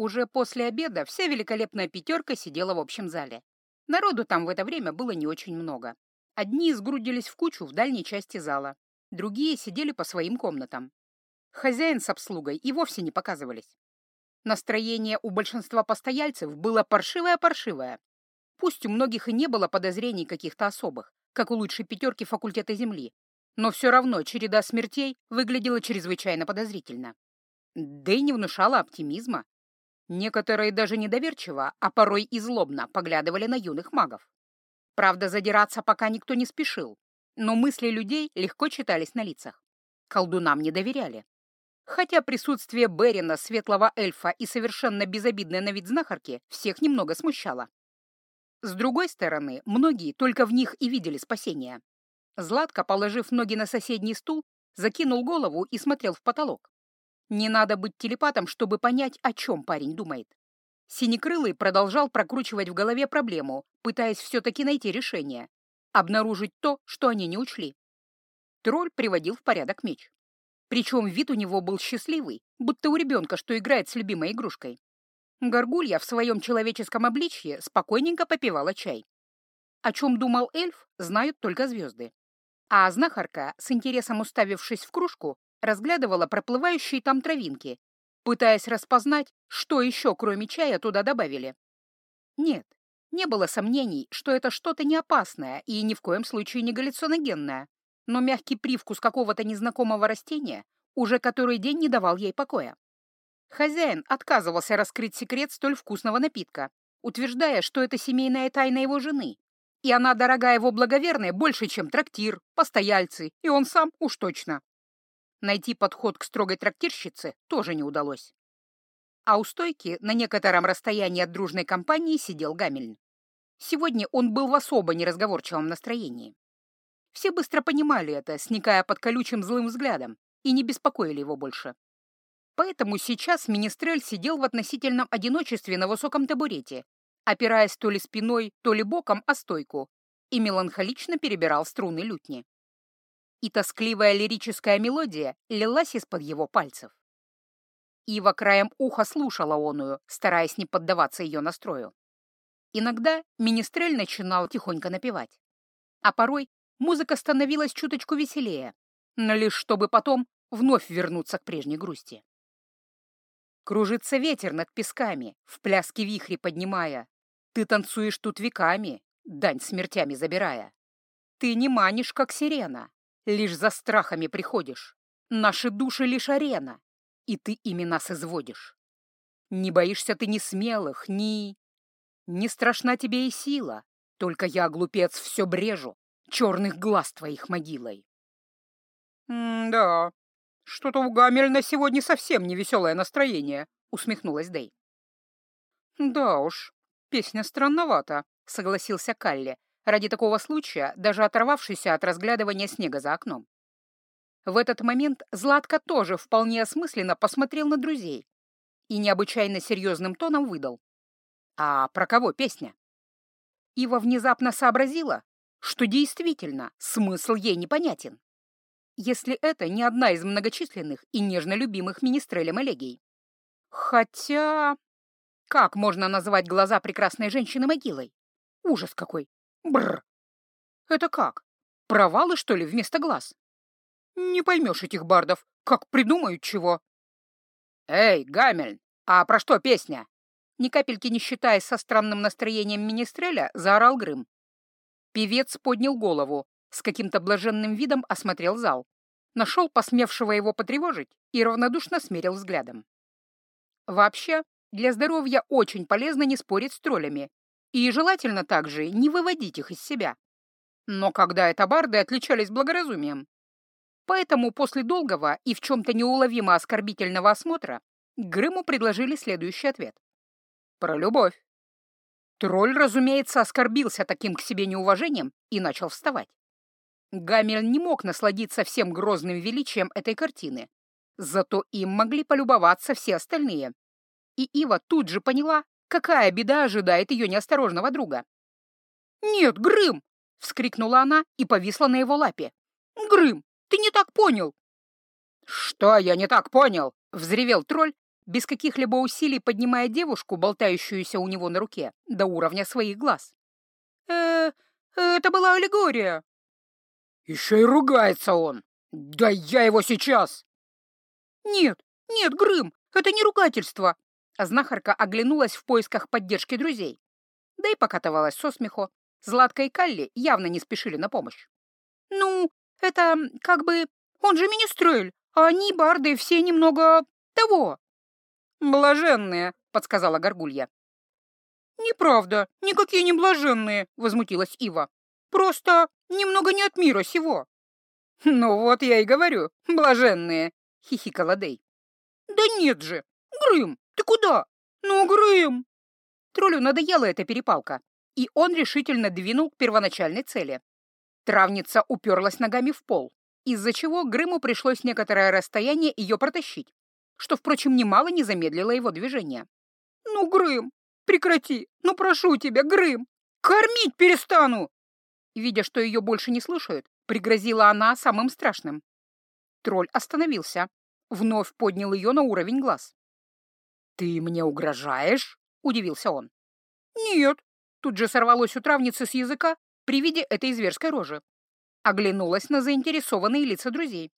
Уже после обеда вся великолепная пятерка сидела в общем зале. Народу там в это время было не очень много. Одни сгрудились в кучу в дальней части зала, другие сидели по своим комнатам. Хозяин с обслугой и вовсе не показывались. Настроение у большинства постояльцев было паршивое-паршивое. Пусть у многих и не было подозрений каких-то особых, как у лучшей пятерки факультета Земли, но все равно череда смертей выглядела чрезвычайно подозрительно. Да и не внушала оптимизма. Некоторые даже недоверчиво, а порой и злобно поглядывали на юных магов. Правда, задираться пока никто не спешил, но мысли людей легко читались на лицах. Колдунам не доверяли. Хотя присутствие Берина, светлого эльфа и совершенно безобидной на вид знахарки всех немного смущало. С другой стороны, многие только в них и видели спасение. Златко, положив ноги на соседний стул, закинул голову и смотрел в потолок. Не надо быть телепатом, чтобы понять, о чем парень думает. Синекрылый продолжал прокручивать в голове проблему, пытаясь все-таки найти решение, обнаружить то, что они не учли. Тролль приводил в порядок меч. Причем вид у него был счастливый, будто у ребенка, что играет с любимой игрушкой. Горгулья в своем человеческом обличье спокойненько попивала чай. О чем думал эльф, знают только звезды. А знахарка, с интересом уставившись в кружку, разглядывала проплывающие там травинки, пытаясь распознать, что еще, кроме чая, туда добавили. Нет, не было сомнений, что это что-то не опасное и ни в коем случае не галлюциногенное, но мягкий привкус какого-то незнакомого растения уже который день не давал ей покоя. Хозяин отказывался раскрыть секрет столь вкусного напитка, утверждая, что это семейная тайна его жены, и она дорога его благоверной больше, чем трактир, постояльцы, и он сам уж точно. Найти подход к строгой трактирщице тоже не удалось. А у стойки на некотором расстоянии от дружной компании сидел Гамельн. Сегодня он был в особо неразговорчивом настроении. Все быстро понимали это, сникая под колючим злым взглядом, и не беспокоили его больше. Поэтому сейчас Министрель сидел в относительном одиночестве на высоком табурете, опираясь то ли спиной, то ли боком о стойку, и меланхолично перебирал струны лютни и тоскливая лирическая мелодия лилась из-под его пальцев. Ива краем уха слушала оную, стараясь не поддаваться ее настрою. Иногда министрель начинал тихонько напевать, а порой музыка становилась чуточку веселее, но лишь чтобы потом вновь вернуться к прежней грусти. Кружится ветер над песками, в пляске вихри поднимая. Ты танцуешь тут веками, дань смертями забирая. Ты не манишь, как сирена, Лишь за страхами приходишь. Наши души лишь арена, и ты ими нас изводишь. Не боишься ты ни смелых, ни... Не страшна тебе и сила, только я, глупец, все брежу, черных глаз твоих могилой. «Да, что-то у Гамельна сегодня совсем не веселое настроение», — усмехнулась Дэй. «Да уж, песня странновата», — согласился Калли, ради такого случая даже оторвавшийся от разглядывания снега за окном. В этот момент Златко тоже вполне осмысленно посмотрел на друзей и необычайно серьезным тоном выдал. «А про кого песня?» Ива внезапно сообразила, что действительно смысл ей непонятен. Если это не одна из многочисленных и нежно любимых министрелем элегий. Хотя... Как можно назвать глаза прекрасной женщины могилой? Ужас какой! Бррр. Это как? Провалы, что ли, вместо глаз? Не поймешь этих бардов, как придумают чего. Эй, Гамельн, а про что песня? Ни капельки не считаясь со странным настроением министреля, заорал Грым. Певец поднял голову, с каким-то блаженным видом осмотрел зал, нашел посмевшего его потревожить и равнодушно смерил взглядом. Вообще, для здоровья очень полезно не спорить с троллями и желательно также не выводить их из себя. Но когда это барды отличались благоразумием. Поэтому после долгого и в чем-то неуловимо оскорбительного осмотра Грыму предложили следующий ответ. Про любовь. Тролль, разумеется, оскорбился таким к себе неуважением и начал вставать. Гамель не мог насладиться всем грозным величием этой картины, зато им могли полюбоваться все остальные. И Ива тут же поняла, Какая беда ожидает ее неосторожного друга? «Нет, Грым!» — вскрикнула она и повисла на его лапе. «Грым, ты не так понял!» «Что я не так понял?» — взревел тролль, без каких-либо усилий поднимая девушку, болтающуюся у него на руке, до уровня своих глаз. э это была аллегория». «Еще и ругается он! Да я его сейчас!» «Нет, нет, Грым, это не ругательство!» Знахарка оглянулась в поисках поддержки друзей. Да и покатывалась со смеху. Златка и Калли явно не спешили на помощь. «Ну, это как бы... Он же министрель, а они, барды, все немного... того». «Блаженные», — подсказала Горгулья. «Неправда, никакие не блаженные», — возмутилась Ива. «Просто немного не от мира сего». «Ну вот я и говорю, блаженные», — хихикала Дэй. «Да нет же! Грым, ты куда? Ну, Грым!» Троллю надоела эта перепалка, и он решительно двинул к первоначальной цели. Травница уперлась ногами в пол, из-за чего Грыму пришлось некоторое расстояние ее протащить, что, впрочем, немало не замедлило его движение. «Ну, Грым, прекрати! Ну, прошу тебя, Грым! Кормить перестану!» Видя, что ее больше не слушают, пригрозила она самым страшным. Тролль остановился, вновь поднял ее на уровень глаз. «Ты мне угрожаешь?» — удивился он. «Нет», — тут же сорвалось у травницы с языка при виде этой зверской рожи. Оглянулась на заинтересованные лица друзей.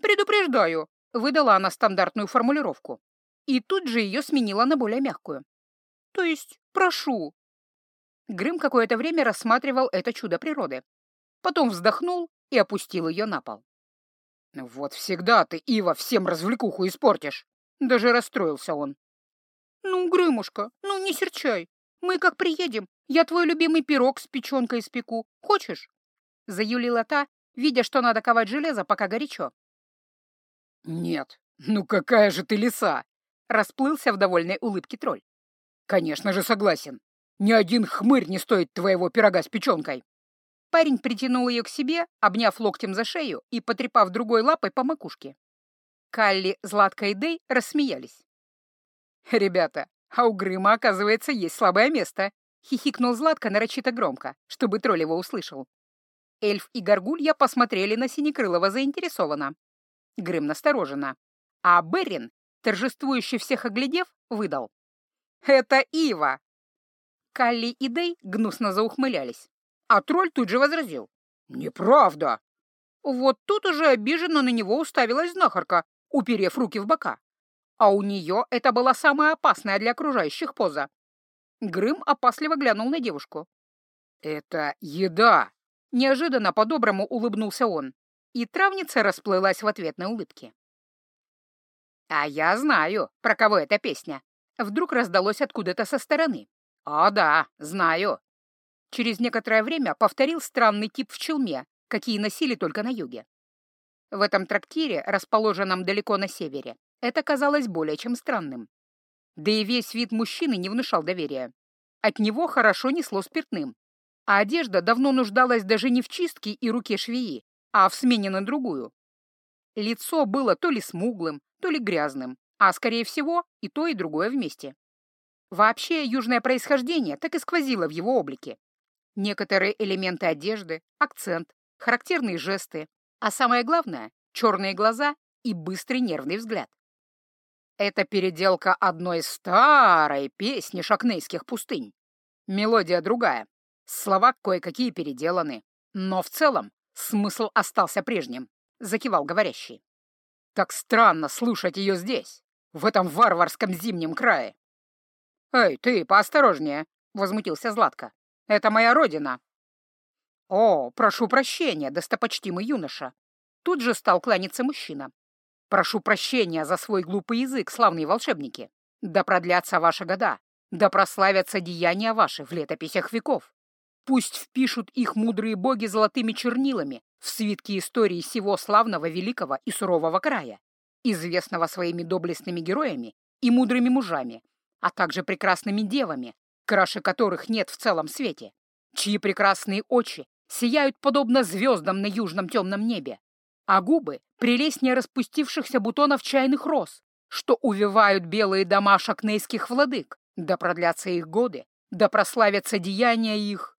«Предупреждаю», — выдала она стандартную формулировку. И тут же ее сменила на более мягкую. «То есть, прошу». Грым какое-то время рассматривал это чудо природы. Потом вздохнул и опустил ее на пол. «Вот всегда ты, Ива, всем развлекуху испортишь!» Даже расстроился он. «Ну, Грымушка, ну не серчай. Мы как приедем, я твой любимый пирог с печенкой испеку. Хочешь?» Заюлила та, видя, что надо ковать железо, пока горячо. «Нет, ну какая же ты лиса!» Расплылся в довольной улыбке тролль. «Конечно же согласен. Ни один хмырь не стоит твоего пирога с печенкой!» Парень притянул ее к себе, обняв локтем за шею и потрепав другой лапой по макушке. Калли, Златка и Дэй рассмеялись. «Ребята, а у Грыма, оказывается, есть слабое место», — хихикнул Златка нарочито громко, чтобы тролль его услышал. Эльф и Горгулья посмотрели на Синекрылова заинтересованно. Грым настороженно. А Берин, торжествующий всех оглядев, выдал. «Это Ива!» Калли и Дэй гнусно заухмылялись. А тролль тут же возразил. «Неправда!» Вот тут уже обиженно на него уставилась знахарка, уперев руки в бока а у нее это была самая опасная для окружающих поза. Грым опасливо глянул на девушку. «Это еда!» — неожиданно по-доброму улыбнулся он, и травница расплылась в ответной улыбке. «А я знаю, про кого эта песня!» Вдруг раздалось откуда-то со стороны. «О да, знаю!» Через некоторое время повторил странный тип в челме, какие носили только на юге. В этом трактире, расположенном далеко на севере, это казалось более чем странным. Да и весь вид мужчины не внушал доверия. От него хорошо несло спиртным. А одежда давно нуждалась даже не в чистке и руке швеи, а в смене на другую. Лицо было то ли смуглым, то ли грязным, а, скорее всего, и то, и другое вместе. Вообще, южное происхождение так и сквозило в его облике. Некоторые элементы одежды, акцент, характерные жесты, а самое главное — черные глаза и быстрый нервный взгляд. Это переделка одной старой песни шакнейских пустынь. Мелодия другая, слова кое-какие переделаны, но в целом смысл остался прежним, закивал говорящий. Так странно слушать ее здесь, в этом варварском зимнем крае. «Эй, ты, поосторожнее!» — возмутился Златко. «Это моя родина!» «О, прошу прощения, достопочтимый юноша!» Тут же стал кланяться мужчина, Прошу прощения за свой глупый язык, славные волшебники. Да продлятся ваши года, да прославятся деяния ваши в летописях веков. Пусть впишут их мудрые боги золотыми чернилами в свитки истории всего славного, великого и сурового края, известного своими доблестными героями и мудрыми мужами, а также прекрасными девами, краше которых нет в целом свете, чьи прекрасные очи сияют подобно звездам на южном темном небе, а губы прелестнее распустившихся бутонов чайных роз, что увивают белые дома шакнейских владык, да продлятся их годы, да прославятся деяния их.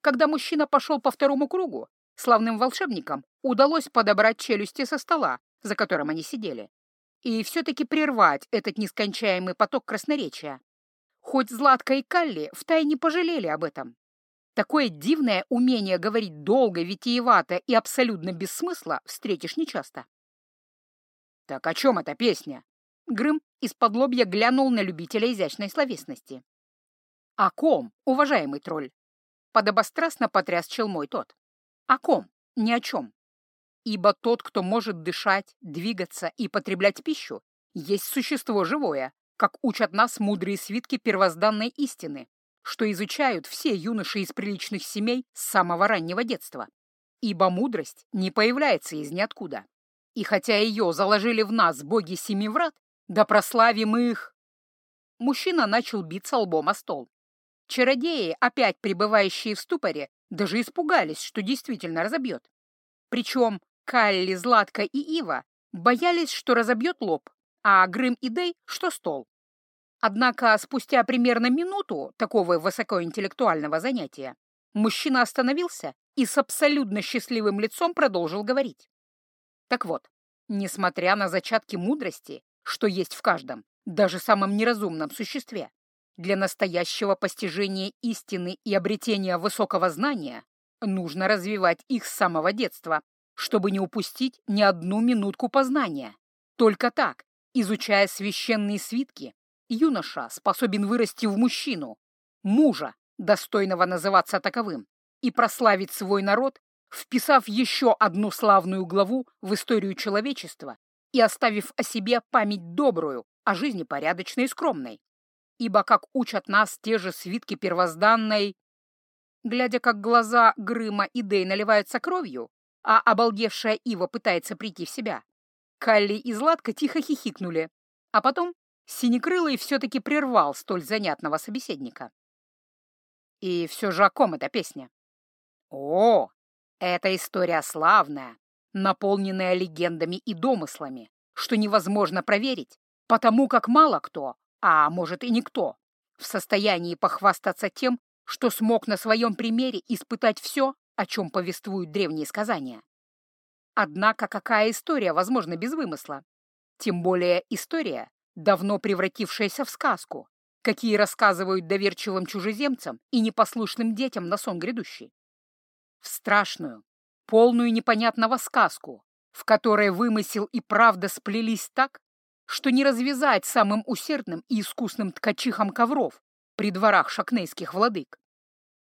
Когда мужчина пошел по второму кругу, славным волшебникам удалось подобрать челюсти со стола, за которым они сидели. и все-таки прервать этот нескончаемый поток красноречия. Хоть Златка и Калли втайне пожалели об этом. Такое дивное умение говорить долго, витиевато и абсолютно без смысла встретишь нечасто. «Так о чем эта песня?» Грым из-под лобья глянул на любителя изящной словесности. «О ком, уважаемый тролль?» Подобострастно потряс челмой тот. «О ком? Ни о чем. Ибо тот, кто может дышать, двигаться и потреблять пищу, есть существо живое, как учат нас мудрые свитки первозданной истины, что изучают все юноши из приличных семей с самого раннего детства. Ибо мудрость не появляется из ниоткуда. И хотя ее заложили в нас боги семи врат, да прославим их... Мужчина начал биться лбом о стол. Чародеи, опять пребывающие в ступоре, даже испугались, что действительно разобьет. Причем Калли, Златка и Ива боялись, что разобьет лоб, а Грым и Дей, что стол. Однако спустя примерно минуту такого высокоинтеллектуального занятия мужчина остановился и с абсолютно счастливым лицом продолжил говорить. Так вот, несмотря на зачатки мудрости, что есть в каждом, даже самом неразумном существе, для настоящего постижения истины и обретения высокого знания нужно развивать их с самого детства, чтобы не упустить ни одну минутку познания. Только так, изучая священные свитки, юноша способен вырасти в мужчину, мужа, достойного называться таковым, и прославить свой народ, вписав еще одну славную главу в историю человечества и оставив о себе память добрую, о жизни порядочной и скромной. Ибо, как учат нас те же свитки первозданной... Глядя, как глаза Грыма и Дэй наливаются кровью, а обалдевшая Ива пытается прийти в себя, Калли и Златка тихо хихикнули, а потом Синекрылый все-таки прервал столь занятного собеседника. И все же о ком эта песня? О, эта история славная, наполненная легендами и домыслами, что невозможно проверить, потому как мало кто, а может и никто, в состоянии похвастаться тем, что смог на своем примере испытать все, о чем повествуют древние сказания. Однако какая история возможна без вымысла? Тем более история, давно превратившаяся в сказку, какие рассказывают доверчивым чужеземцам и непослушным детям на сон грядущий. В страшную, полную непонятного сказку, в которой вымысел и правда сплелись так, что не развязать самым усердным и искусным ткачихам ковров при дворах шакнейских владык.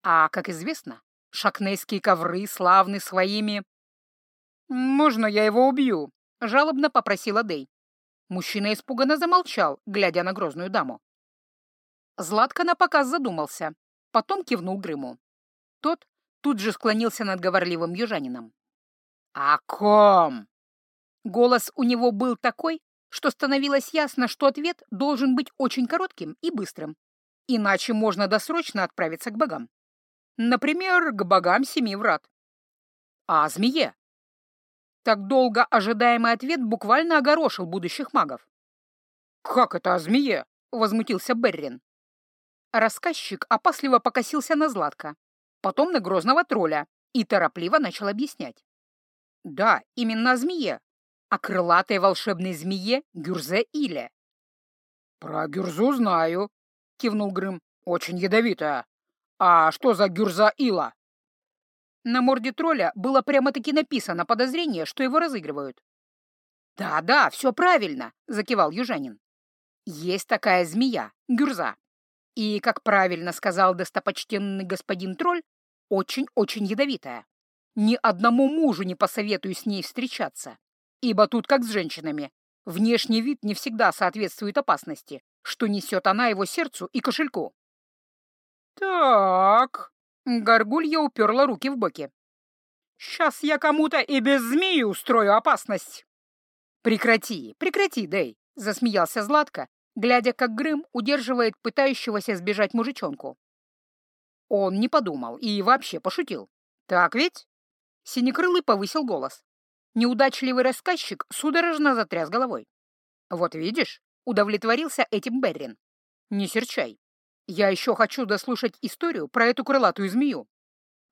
А, как известно, шакнейские ковры славны своими... «Можно я его убью?» — жалобно попросила Дэй. Мужчина испуганно замолчал, глядя на грозную даму. Златко на показ задумался, потом кивнул Грыму. Тот тут же склонился над говорливым южанином. «О ком?» Голос у него был такой, что становилось ясно, что ответ должен быть очень коротким и быстрым, иначе можно досрочно отправиться к богам. Например, к богам семи врат. А змее? Так долго ожидаемый ответ буквально огорошил будущих магов. «Как это о змее?» — возмутился Беррин. Рассказчик опасливо покосился на Златка, потом на грозного тролля и торопливо начал объяснять. «Да, именно о змее, о крылатой волшебной змее Гюрзе-Иле». «Про Гюрзу знаю», — кивнул Грым. «Очень ядовитая. А что за Гюрза-Ила?» На морде тролля было прямо-таки написано подозрение, что его разыгрывают. «Да-да, все правильно», — закивал южанин. «Есть такая змея, гюрза. И, как правильно сказал достопочтенный господин тролль, очень-очень ядовитая. Ни одному мужу не посоветую с ней встречаться, ибо тут как с женщинами. Внешний вид не всегда соответствует опасности, что несет она его сердцу и кошельку. «Так», Горгулья уперла руки в боки. «Сейчас я кому-то и без змеи устрою опасность!» «Прекрати, прекрати, Дэй!» — засмеялся Златко, глядя, как Грым удерживает пытающегося сбежать мужичонку. Он не подумал и вообще пошутил. «Так ведь?» Синекрылый повысил голос. Неудачливый рассказчик судорожно затряс головой. «Вот видишь?» — удовлетворился этим Беррин. «Не серчай. Я еще хочу дослушать историю про эту крылатую змею.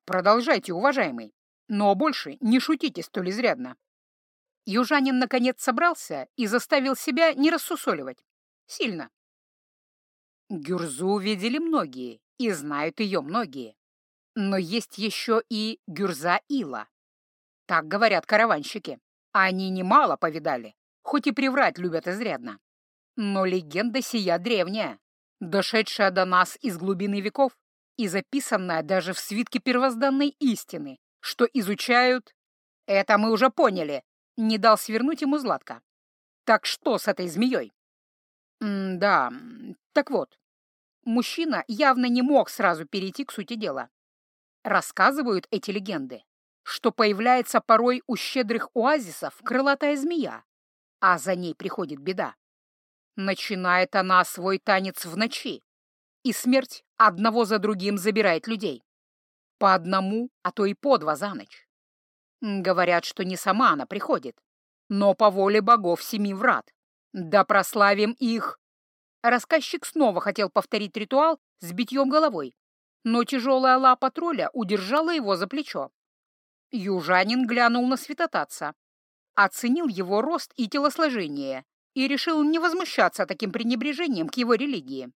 Продолжайте, уважаемый, но больше не шутите столь изрядно. Южанин наконец собрался и заставил себя не рассусоливать. Сильно. Гюрзу видели многие, и знают ее многие. Но есть еще и Гюрза Ила. Так говорят караванщики. Они немало повидали, хоть и приврать любят изрядно. Но легенда сия древняя, дошедшая до нас из глубины веков и записанная даже в свитке первозданной истины, что изучают... Это мы уже поняли, не дал свернуть ему Златка. Так что с этой змеей? М да, так вот, мужчина явно не мог сразу перейти к сути дела. Рассказывают эти легенды, что появляется порой у щедрых оазисов крылатая змея, а за ней приходит беда. Начинает она свой танец в ночи, и смерть одного за другим забирает людей. По одному, а то и по два за ночь. Говорят, что не сама она приходит, но по воле богов семи врат. Да прославим их! Рассказчик снова хотел повторить ритуал с битьем головой, но тяжелая лапа тролля удержала его за плечо. Южанин глянул на святотатца, оценил его рост и телосложение и решил не возмущаться таким пренебрежением к его религии.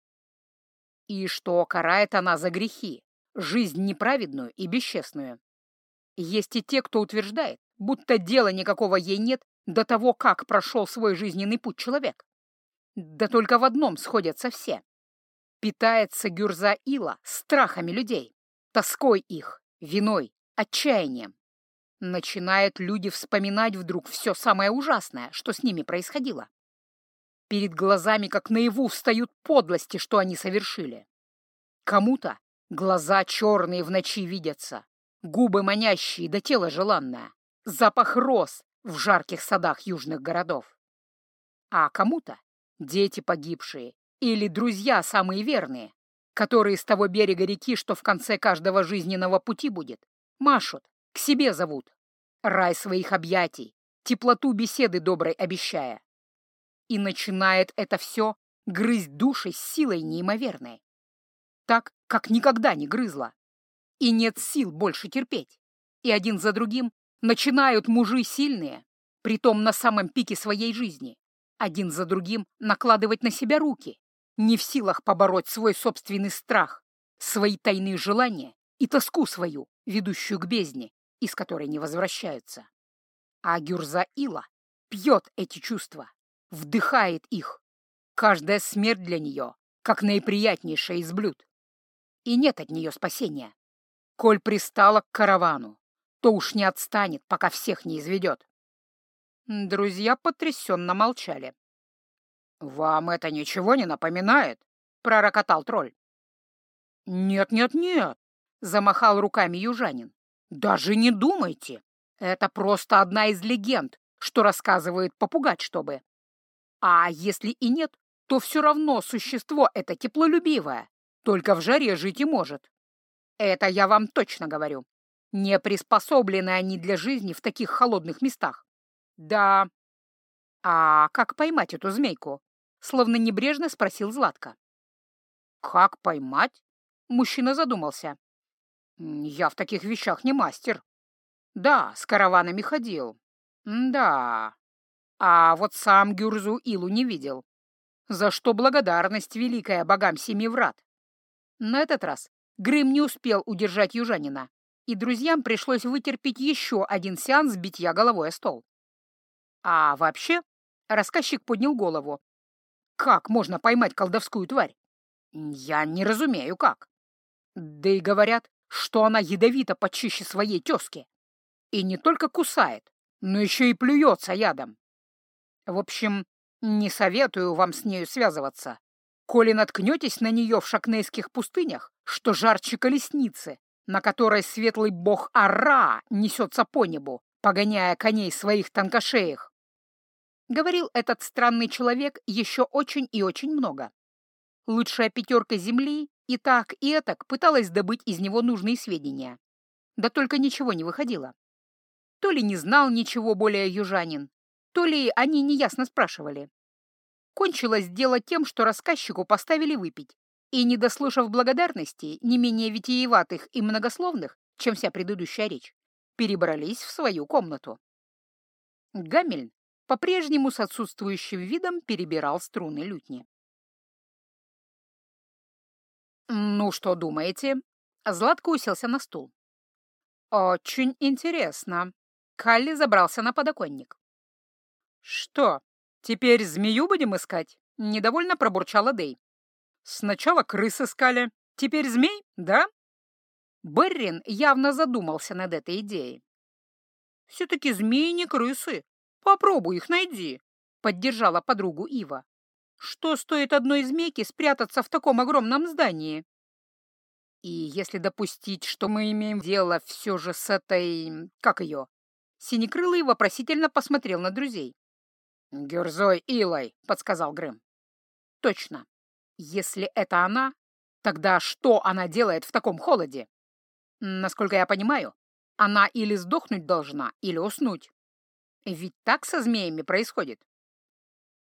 И что карает она за грехи, жизнь неправедную и бесчестную. Есть и те, кто утверждает, будто дела никакого ей нет до того, как прошел свой жизненный путь человек. Да только в одном сходятся все. Питается Гюрза Ила страхами людей, тоской их, виной, отчаянием. Начинают люди вспоминать вдруг все самое ужасное, что с ними происходило. Перед глазами, как наяву, встают подлости, что они совершили. Кому-то глаза черные в ночи видятся, губы манящие да тело желанное, запах роз в жарких садах южных городов. А кому-то дети погибшие или друзья самые верные, которые с того берега реки, что в конце каждого жизненного пути будет, машут, к себе зовут, рай своих объятий, теплоту беседы доброй обещая. И начинает это все грызть души с силой неимоверной. Так, как никогда не грызла и нет сил больше терпеть. И один за другим начинают мужи сильные, притом на самом пике своей жизни, один за другим накладывать на себя руки, не в силах побороть свой собственный страх, свои тайные желания и тоску свою, ведущую к бездне, из которой не возвращаются. А Гюрза Ила пьет эти чувства, вдыхает их. Каждая смерть для нее, как наиприятнейшая из блюд. И нет от нее спасения. Коль пристала к каравану, то уж не отстанет, пока всех не изведет. Друзья потрясенно молчали. «Вам это ничего не напоминает?» — пророкотал тролль. «Нет-нет-нет», — замахал руками южанин. «Даже не думайте. Это просто одна из легенд, что рассказывает попугать, чтобы. А если и нет, то все равно существо это теплолюбивое, только в жаре жить и может. Это я вам точно говорю. Не приспособлены они для жизни в таких холодных местах. Да. А как поймать эту змейку? Словно небрежно спросил Златко. Как поймать? Мужчина задумался. Я в таких вещах не мастер. Да, с караванами ходил. Да. А вот сам Гюрзу Илу не видел. За что благодарность великая богам семи врат. На этот раз Грым не успел удержать южанина, и друзьям пришлось вытерпеть еще один сеанс битья головой о стол. А вообще, рассказчик поднял голову. Как можно поймать колдовскую тварь? Я не разумею, как. Да и говорят, что она ядовита почище своей тезки. И не только кусает, но еще и плюется ядом. В общем, не советую вам с нею связываться. Коли наткнетесь на нее в шакнейских пустынях, что жарче колесницы, на которой светлый бог Ара несется по небу, погоняя коней своих тонкошеях. Говорил этот странный человек еще очень и очень много. Лучшая пятерка земли и так, и этак пыталась добыть из него нужные сведения. Да только ничего не выходило. То ли не знал ничего более южанин, то ли они неясно спрашивали. Кончилось дело тем, что рассказчику поставили выпить, и, не дослушав благодарностей, не менее витиеватых и многословных, чем вся предыдущая речь, перебрались в свою комнату. Гамельн по-прежнему с отсутствующим видом перебирал струны лютни. «Ну, что думаете?» Златко уселся на стул. «Очень интересно». Калли забрался на подоконник. «Что, теперь змею будем искать?» — недовольно пробурчала Дэй. «Сначала крыс искали, теперь змей, да?» Беррин явно задумался над этой идеей. «Все-таки змеи не крысы. Попробуй их найди», — поддержала подругу Ива. «Что стоит одной змейке спрятаться в таком огромном здании?» И если допустить, что мы имеем дело все же с этой... как ее? Синекрылый вопросительно посмотрел на друзей. «Гюрзой Илой», — подсказал Грэм. «Точно. Если это она, тогда что она делает в таком холоде? Насколько я понимаю, она или сдохнуть должна, или уснуть. Ведь так со змеями происходит».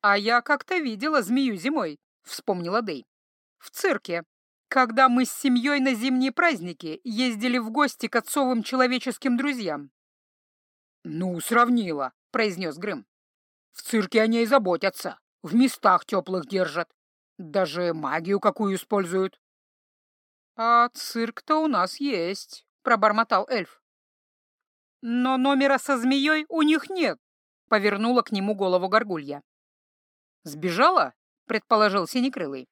«А я как-то видела змею зимой», — вспомнила Дэй. «В цирке, когда мы с семьей на зимние праздники ездили в гости к отцовым человеческим друзьям. «Ну, сравнила», — произнес Грым. «В цирке о ней заботятся, в местах теплых держат, даже магию какую используют». «А цирк-то у нас есть», — пробормотал эльф. «Но номера со змеей у них нет», — повернула к нему голову горгулья. «Сбежала?» — предположил Синекрылый.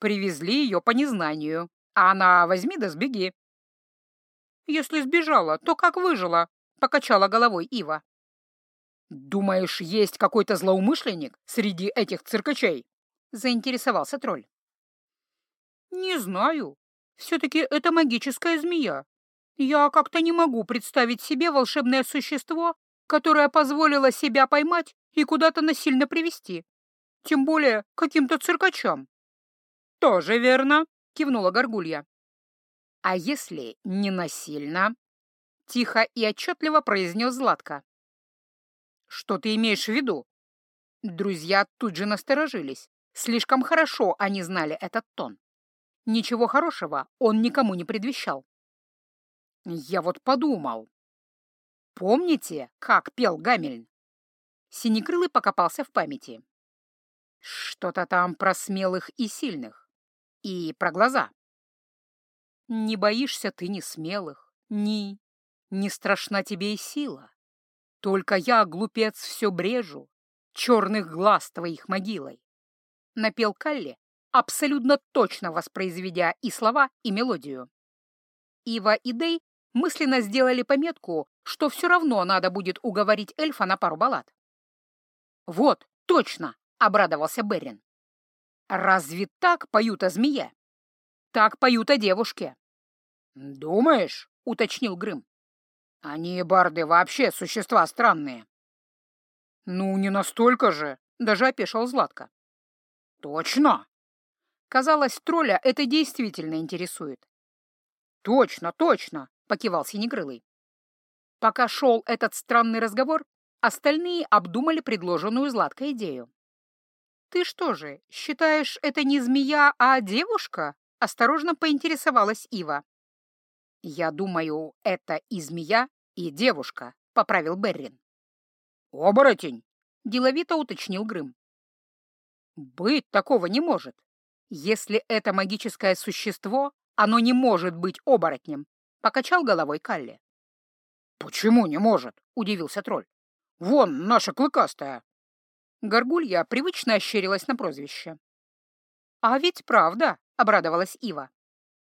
Привезли ее по незнанию, а она возьми да сбеги. Если сбежала, то как выжила? Покачала головой Ива. Думаешь, есть какой-то злоумышленник среди этих циркачей? Заинтересовался тролль. Не знаю. Все-таки это магическая змея. Я как-то не могу представить себе волшебное существо, которое позволило себя поймать и куда-то насильно привести. Тем более каким-то циркачам. «Тоже верно», — кивнула Горгулья. «А если не насильно?» — тихо и отчетливо произнес Златко. «Что ты имеешь в виду?» Друзья тут же насторожились. Слишком хорошо они знали этот тон. Ничего хорошего он никому не предвещал. Я вот подумал. Помните, как пел Гамельн? Синекрылый покопался в памяти. Что-то там про смелых и сильных. И про глаза. Не боишься ты ни смелых, ни... Не страшна тебе и сила. Только я, глупец, все брежу, черных глаз твоих могилой. Напел Калли, абсолютно точно воспроизведя и слова, и мелодию. Ива и Дей мысленно сделали пометку, что все равно надо будет уговорить эльфа на пару баллад. «Вот, точно!» — обрадовался Берин. Разве так поют о змее? Так поют о девушке. Думаешь? — уточнил Грым. Они, барды, вообще существа странные. Ну, не настолько же, даже опешил Златко. Точно? Казалось, тролля это действительно интересует. Точно, точно, покивал Синегрылый. Пока шел этот странный разговор, остальные обдумали предложенную Златкой идею. «Ты что же, считаешь, это не змея, а девушка?» — осторожно поинтересовалась Ива. «Я думаю, это и змея, и девушка», — поправил Беррин. «Оборотень!» — деловито уточнил Грым. «Быть такого не может. Если это магическое существо, оно не может быть оборотнем», — покачал головой Калли. «Почему не может?» — удивился тролль. «Вон наша клыкастая». Горгулья привычно ощерилась на прозвище. «А ведь правда», — обрадовалась Ива.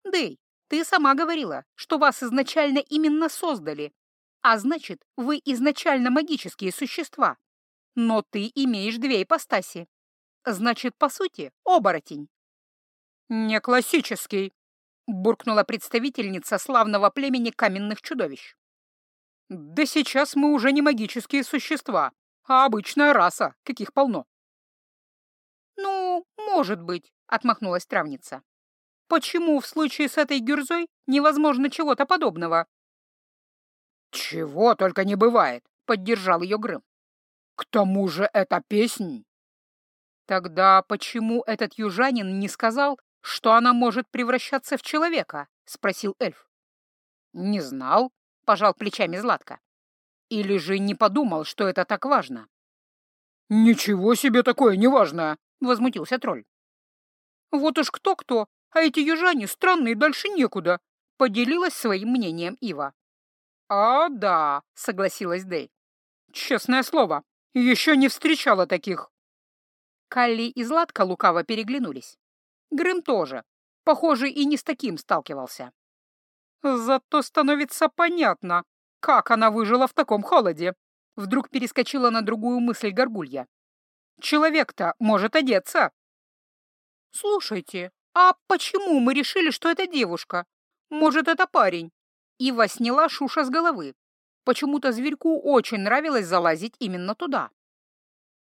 «Дэй, ты сама говорила, что вас изначально именно создали, а значит, вы изначально магические существа. Но ты имеешь две ипостаси. Значит, по сути, оборотень». «Не классический», — буркнула представительница славного племени каменных чудовищ. «Да сейчас мы уже не магические существа, а обычная раса, каких полно. «Ну, может быть», — отмахнулась травница. «Почему в случае с этой гюрзой невозможно чего-то подобного?» «Чего только не бывает», — поддержал ее Грым. «К тому же это песнь». «Тогда почему этот южанин не сказал, что она может превращаться в человека?» — спросил эльф. «Не знал», — пожал плечами Златко. Или же не подумал, что это так важно? «Ничего себе такое неважное!» — возмутился тролль. «Вот уж кто-кто, а эти южане странные дальше некуда», — поделилась своим мнением Ива. «А, да», — согласилась Дэй. «Честное слово, еще не встречала таких». Калли и Златка лукаво переглянулись. Грым тоже. Похоже, и не с таким сталкивался. Зато становится понятно, как она выжила в таком холоде. Вдруг перескочила на другую мысль Горгулья. Человек-то может одеться. Слушайте, а почему мы решили, что это девушка? Может, это парень? Ива сняла Шуша с головы. Почему-то зверьку очень нравилось залазить именно туда.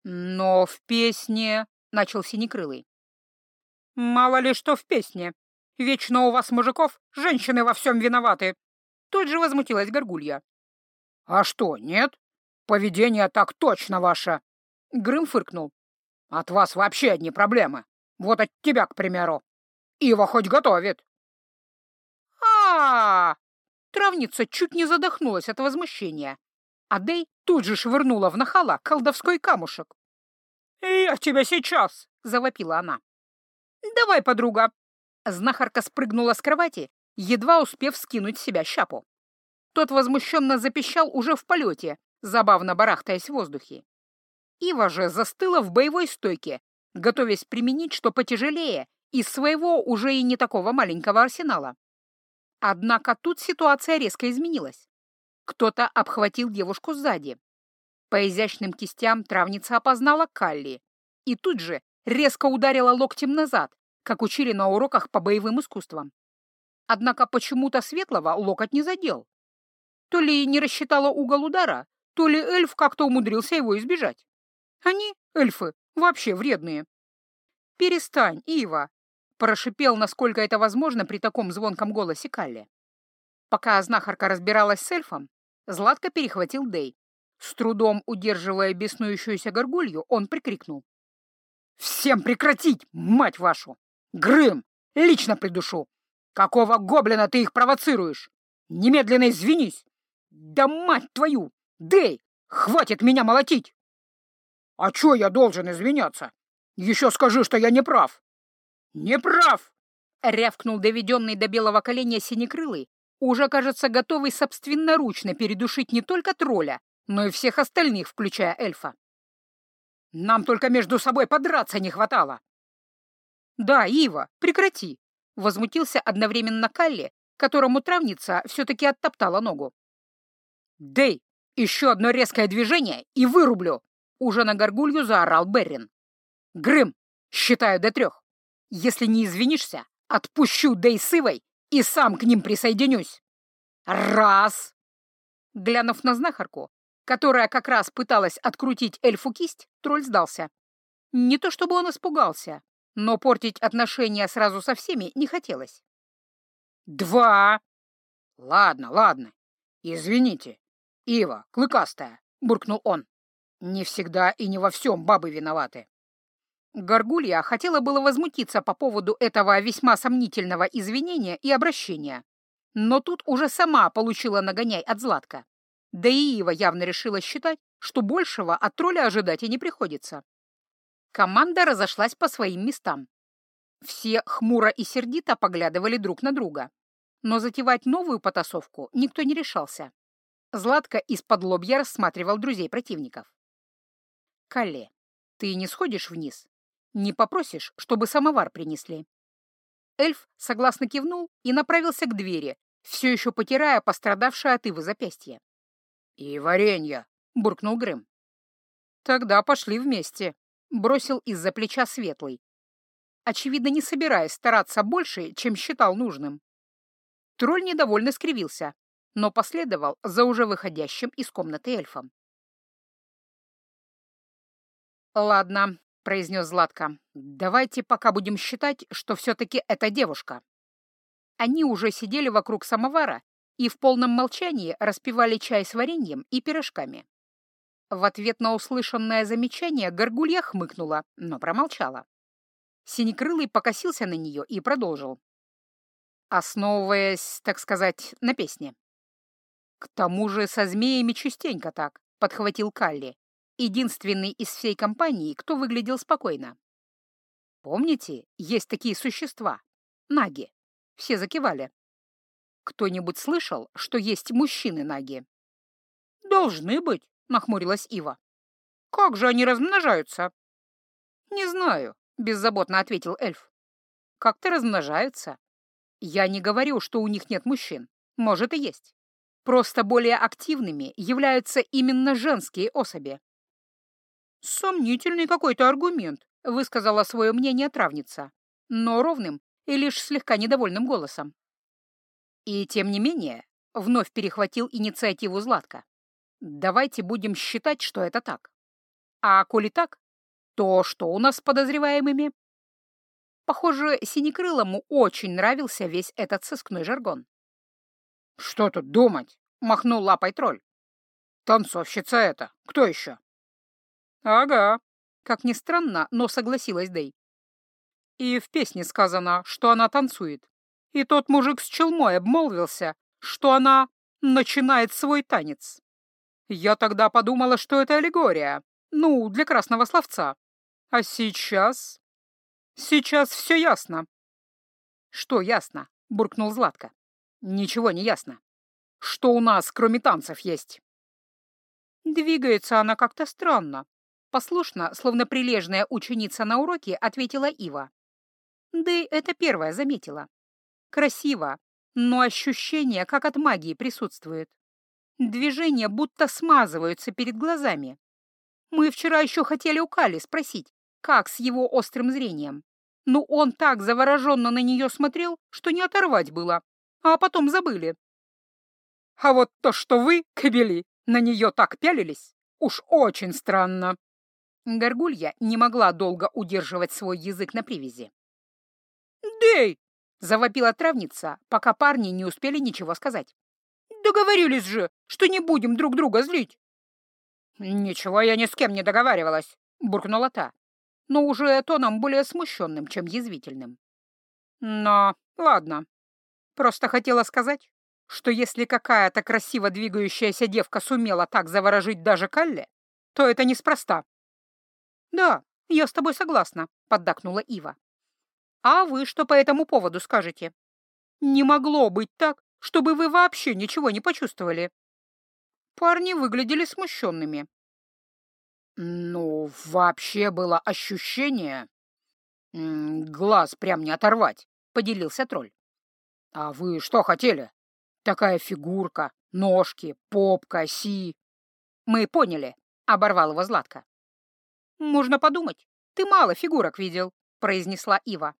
Но в песне... — начал Синекрылый. «Мало ли что в песне. Вечно у вас, мужиков, женщины во всем виноваты!» Тут же возмутилась Горгулья. «А что, нет? Поведение так точно ваше!» Грым фыркнул. «От вас вообще одни проблемы. Вот от тебя, к примеру. Ива хоть готовит!» а, -а, -а Травница чуть не задохнулась от возмущения. А тут же швырнула в нахала колдовской камушек. «Я тебя сейчас!» — завопила она. «Давай, подруга!» Знахарка спрыгнула с кровати, едва успев скинуть с себя щапу. Тот возмущенно запищал уже в полете, забавно барахтаясь в воздухе. Ива же застыла в боевой стойке, готовясь применить что потяжелее из своего уже и не такого маленького арсенала. Однако тут ситуация резко изменилась. Кто-то обхватил девушку сзади. По изящным кистям травница опознала Калли и тут же резко ударила локтем назад, как учили на уроках по боевым искусствам. Однако почему-то Светлого локоть не задел. То ли не рассчитала угол удара, то ли эльф как-то умудрился его избежать. Они, эльфы, вообще вредные. «Перестань, Ива!» — прошипел, насколько это возможно при таком звонком голосе Калли. Пока знахарка разбиралась с эльфом, Златко перехватил Дей. С трудом удерживая беснующуюся горгулью, он прикрикнул. «Всем прекратить, мать вашу! Грым! Лично придушу! Какого гоблина ты их провоцируешь? Немедленно извинись! Да мать твою! Дэй, хватит меня молотить!» «А чё я должен извиняться? Еще скажи, что я не прав!» «Не прав!» — рявкнул доведенный до белого коленя синекрылый, уже, кажется, готовый собственноручно передушить не только тролля, но и всех остальных, включая эльфа. Нам только между собой подраться не хватало. Да, Ива, прекрати, — возмутился одновременно Калли, которому травница все-таки оттоптала ногу. Дэй, еще одно резкое движение и вырублю, — уже на горгулью заорал Беррин. Грым, считаю до трех. Если не извинишься, отпущу Дэй и сам к ним присоединюсь. Раз! Глянув на знахарку, которая как раз пыталась открутить эльфу кисть, тролль сдался. Не то чтобы он испугался, но портить отношения сразу со всеми не хотелось. «Два!» «Ладно, ладно. Извините. Ива, клыкастая», — буркнул он. «Не всегда и не во всем бабы виноваты». Горгулья хотела было возмутиться по поводу этого весьма сомнительного извинения и обращения, но тут уже сама получила нагоняй от Златка. Да и Ива явно решила считать, что большего от тролля ожидать и не приходится. Команда разошлась по своим местам. Все хмуро и сердито поглядывали друг на друга. Но затевать новую потасовку никто не решался. Златка из-под лобья рассматривал друзей противников. «Калле, ты не сходишь вниз? Не попросишь, чтобы самовар принесли?» Эльф согласно кивнул и направился к двери, все еще потирая пострадавшее от Ивы запястье. «И варенье!» — буркнул Грым. «Тогда пошли вместе», — бросил из-за плеча Светлый, очевидно, не собираясь стараться больше, чем считал нужным. Тролль недовольно скривился, но последовал за уже выходящим из комнаты эльфом. «Ладно», — произнес Златко, — «давайте пока будем считать, что все-таки это девушка». Они уже сидели вокруг самовара и в полном молчании распивали чай с вареньем и пирожками. В ответ на услышанное замечание горгулья хмыкнула, но промолчала. Синекрылый покосился на нее и продолжил. Основываясь, так сказать, на песне. К тому же со змеями частенько так, подхватил Калли, единственный из всей компании, кто выглядел спокойно. Помните, есть такие существа? Наги. Все закивали. Кто-нибудь слышал, что есть мужчины-наги? Должны быть, нахмурилась Ива. Как же они размножаются? Не знаю, беззаботно ответил эльф. Как-то размножаются. Я не говорю, что у них нет мужчин. Может и есть. Просто более активными являются именно женские особи. «Сомнительный какой-то аргумент», — высказала свое мнение травница, но ровным и лишь слегка недовольным голосом. И тем не менее, вновь перехватил инициативу Златка. Давайте будем считать, что это так. А коли так, то что у нас с подозреваемыми? Похоже, Синекрылому очень нравился весь этот сыскной жаргон. «Что тут думать?» — махнул лапой тролль. «Танцовщица это. Кто еще?» «Ага», — как ни странно, но согласилась Дэй. И в песне сказано, что она танцует. И тот мужик с челмой обмолвился, что она начинает свой танец. Я тогда подумала, что это аллегория, ну, для красного словца. А сейчас... Сейчас все ясно. Что ясно? буркнул Златко. Ничего не ясно. Что у нас, кроме танцев, есть? Двигается она как-то странно. Послушно, словно прилежная ученица на уроке, ответила Ива. Да и это первая заметила. Красиво, но ощущение, как от магии, присутствует. Движения будто смазываются перед глазами. Мы вчера еще хотели у Кали спросить, как с его острым зрением. Но он так завороженно на нее смотрел, что не оторвать было, а потом забыли. А вот то, что вы, кобели, на нее так пялились, уж очень странно. Горгулья не могла долго удерживать свой язык на привязи. «Дэй!» — завопила травница, пока парни не успели ничего сказать. «Договорились же, что не будем друг друга злить!» «Ничего я ни с кем не договаривалась», — буркнула та, но уже тоном более смущенным, чем язвительным. «Но ладно. Просто хотела сказать, что если какая-то красиво двигающаяся девка сумела так заворожить даже Калле, то это неспроста». «Да, я с тобой согласна», — поддакнула Ива. А вы что по этому поводу скажете? Не могло быть так, чтобы вы вообще ничего не почувствовали. Парни выглядели смущенными. Ну, вообще было ощущение... Глаз прям не оторвать, поделился тролль. А вы что хотели? Такая фигурка, ножки, попка, си. Мы поняли, оборвал его Златка. Можно подумать, ты мало фигурок видел, произнесла Ива.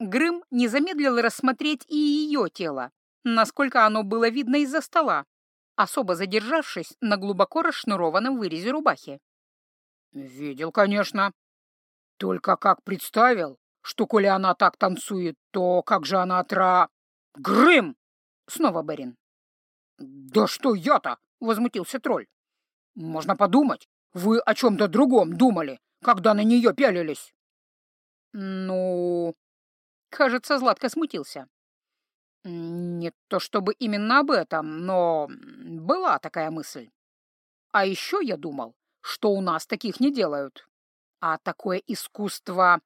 Грым не замедлил рассмотреть и ее тело, насколько оно было видно из-за стола, особо задержавшись на глубоко расшнурованном вырезе рубахи. «Видел, конечно. Только как представил, что коли она так танцует, то как же она тра... Грым!» Снова Берин. «Да что я-то?» — возмутился тролль. «Можно подумать, вы о чем-то другом думали, когда на нее пялились». «Ну...» Кажется, Златко смутился. Не то чтобы именно об этом, но была такая мысль. А еще я думал, что у нас таких не делают. А такое искусство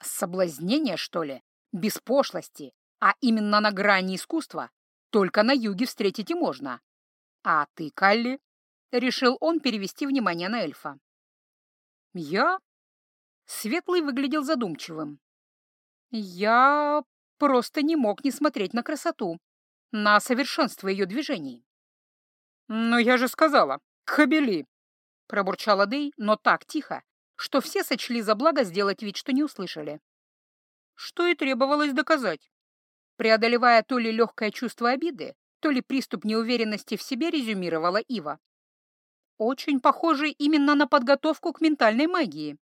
соблазнения, что ли, без пошлости, а именно на грани искусства, только на юге встретить и можно. А ты, Калли, решил он перевести внимание на эльфа. Я? Светлый выглядел задумчивым. Я просто не мог не смотреть на красоту, на совершенство ее движений. «Но я же сказала, кобели!» — пробурчала Дэй, но так тихо, что все сочли за благо сделать вид, что не услышали. Что и требовалось доказать. Преодолевая то ли легкое чувство обиды, то ли приступ неуверенности в себе, резюмировала Ива. Очень похоже именно на подготовку к ментальной магии.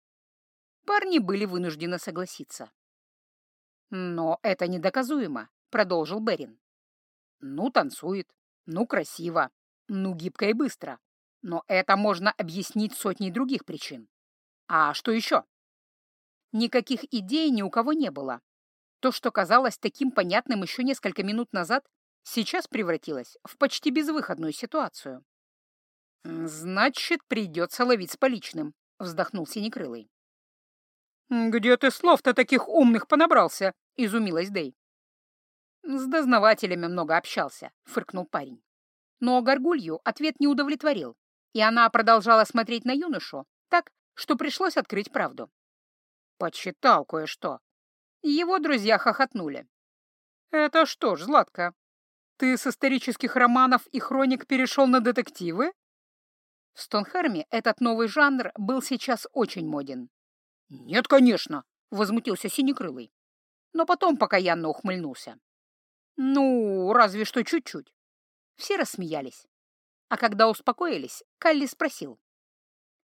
Парни были вынуждены согласиться. «Но это недоказуемо», — продолжил Берин. «Ну, танцует, ну, красиво, ну, гибко и быстро. Но это можно объяснить сотней других причин. А что еще?» Никаких идей ни у кого не было. То, что казалось таким понятным еще несколько минут назад, сейчас превратилась в почти безвыходную ситуацию. «Значит, придется ловить с поличным», — вздохнул Синекрылый. «Где ты слов-то таких умных понабрался?» — изумилась Дэй. «С дознавателями много общался», — фыркнул парень. Но Горгулью ответ не удовлетворил, и она продолжала смотреть на юношу так, что пришлось открыть правду. «Почитал кое-что». Его друзья хохотнули. «Это что ж, Златка, ты с исторических романов и хроник перешел на детективы?» В Стонхерме этот новый жанр был сейчас очень моден. «Нет, конечно», — возмутился Синекрылый. Но потом покаянно ухмыльнулся. «Ну, разве что чуть-чуть». Все рассмеялись. А когда успокоились, Калли спросил.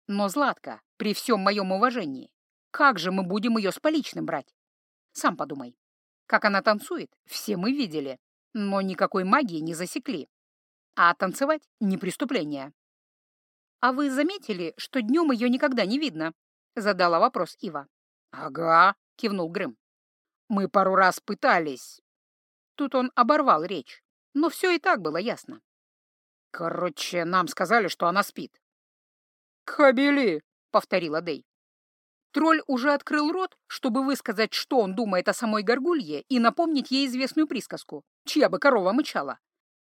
«Но, Златка, при всем моем уважении, как же мы будем ее с поличным брать? Сам подумай. Как она танцует, все мы видели, но никакой магии не засекли. А танцевать — не преступление. «А вы заметили, что днем ее никогда не видно?» — задала вопрос Ива. «Ага», — кивнул Грым. «Мы пару раз пытались». Тут он оборвал речь, но все и так было ясно. «Короче, нам сказали, что она спит». «Кобели», — повторила Дэй. Тролль уже открыл рот, чтобы высказать, что он думает о самой горгулье и напомнить ей известную присказку, чья бы корова мычала.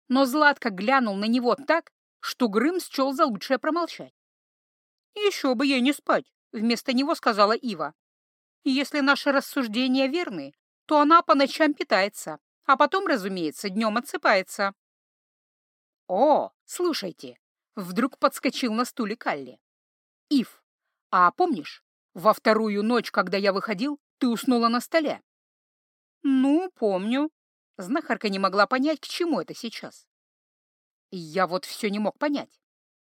Но Златко глянул на него так, что Грым счел за лучшее промолчать. «Еще бы ей не спать», — вместо него сказала Ива. «Если наши рассуждения верны, то она по ночам питается, а потом, разумеется, днем отсыпается». «О, слушайте!» — вдруг подскочил на стуле Калли. «Ив, а помнишь, во вторую ночь, когда я выходил, ты уснула на столе?» «Ну, помню». Знахарка не могла понять, к чему это сейчас. Я вот все не мог понять.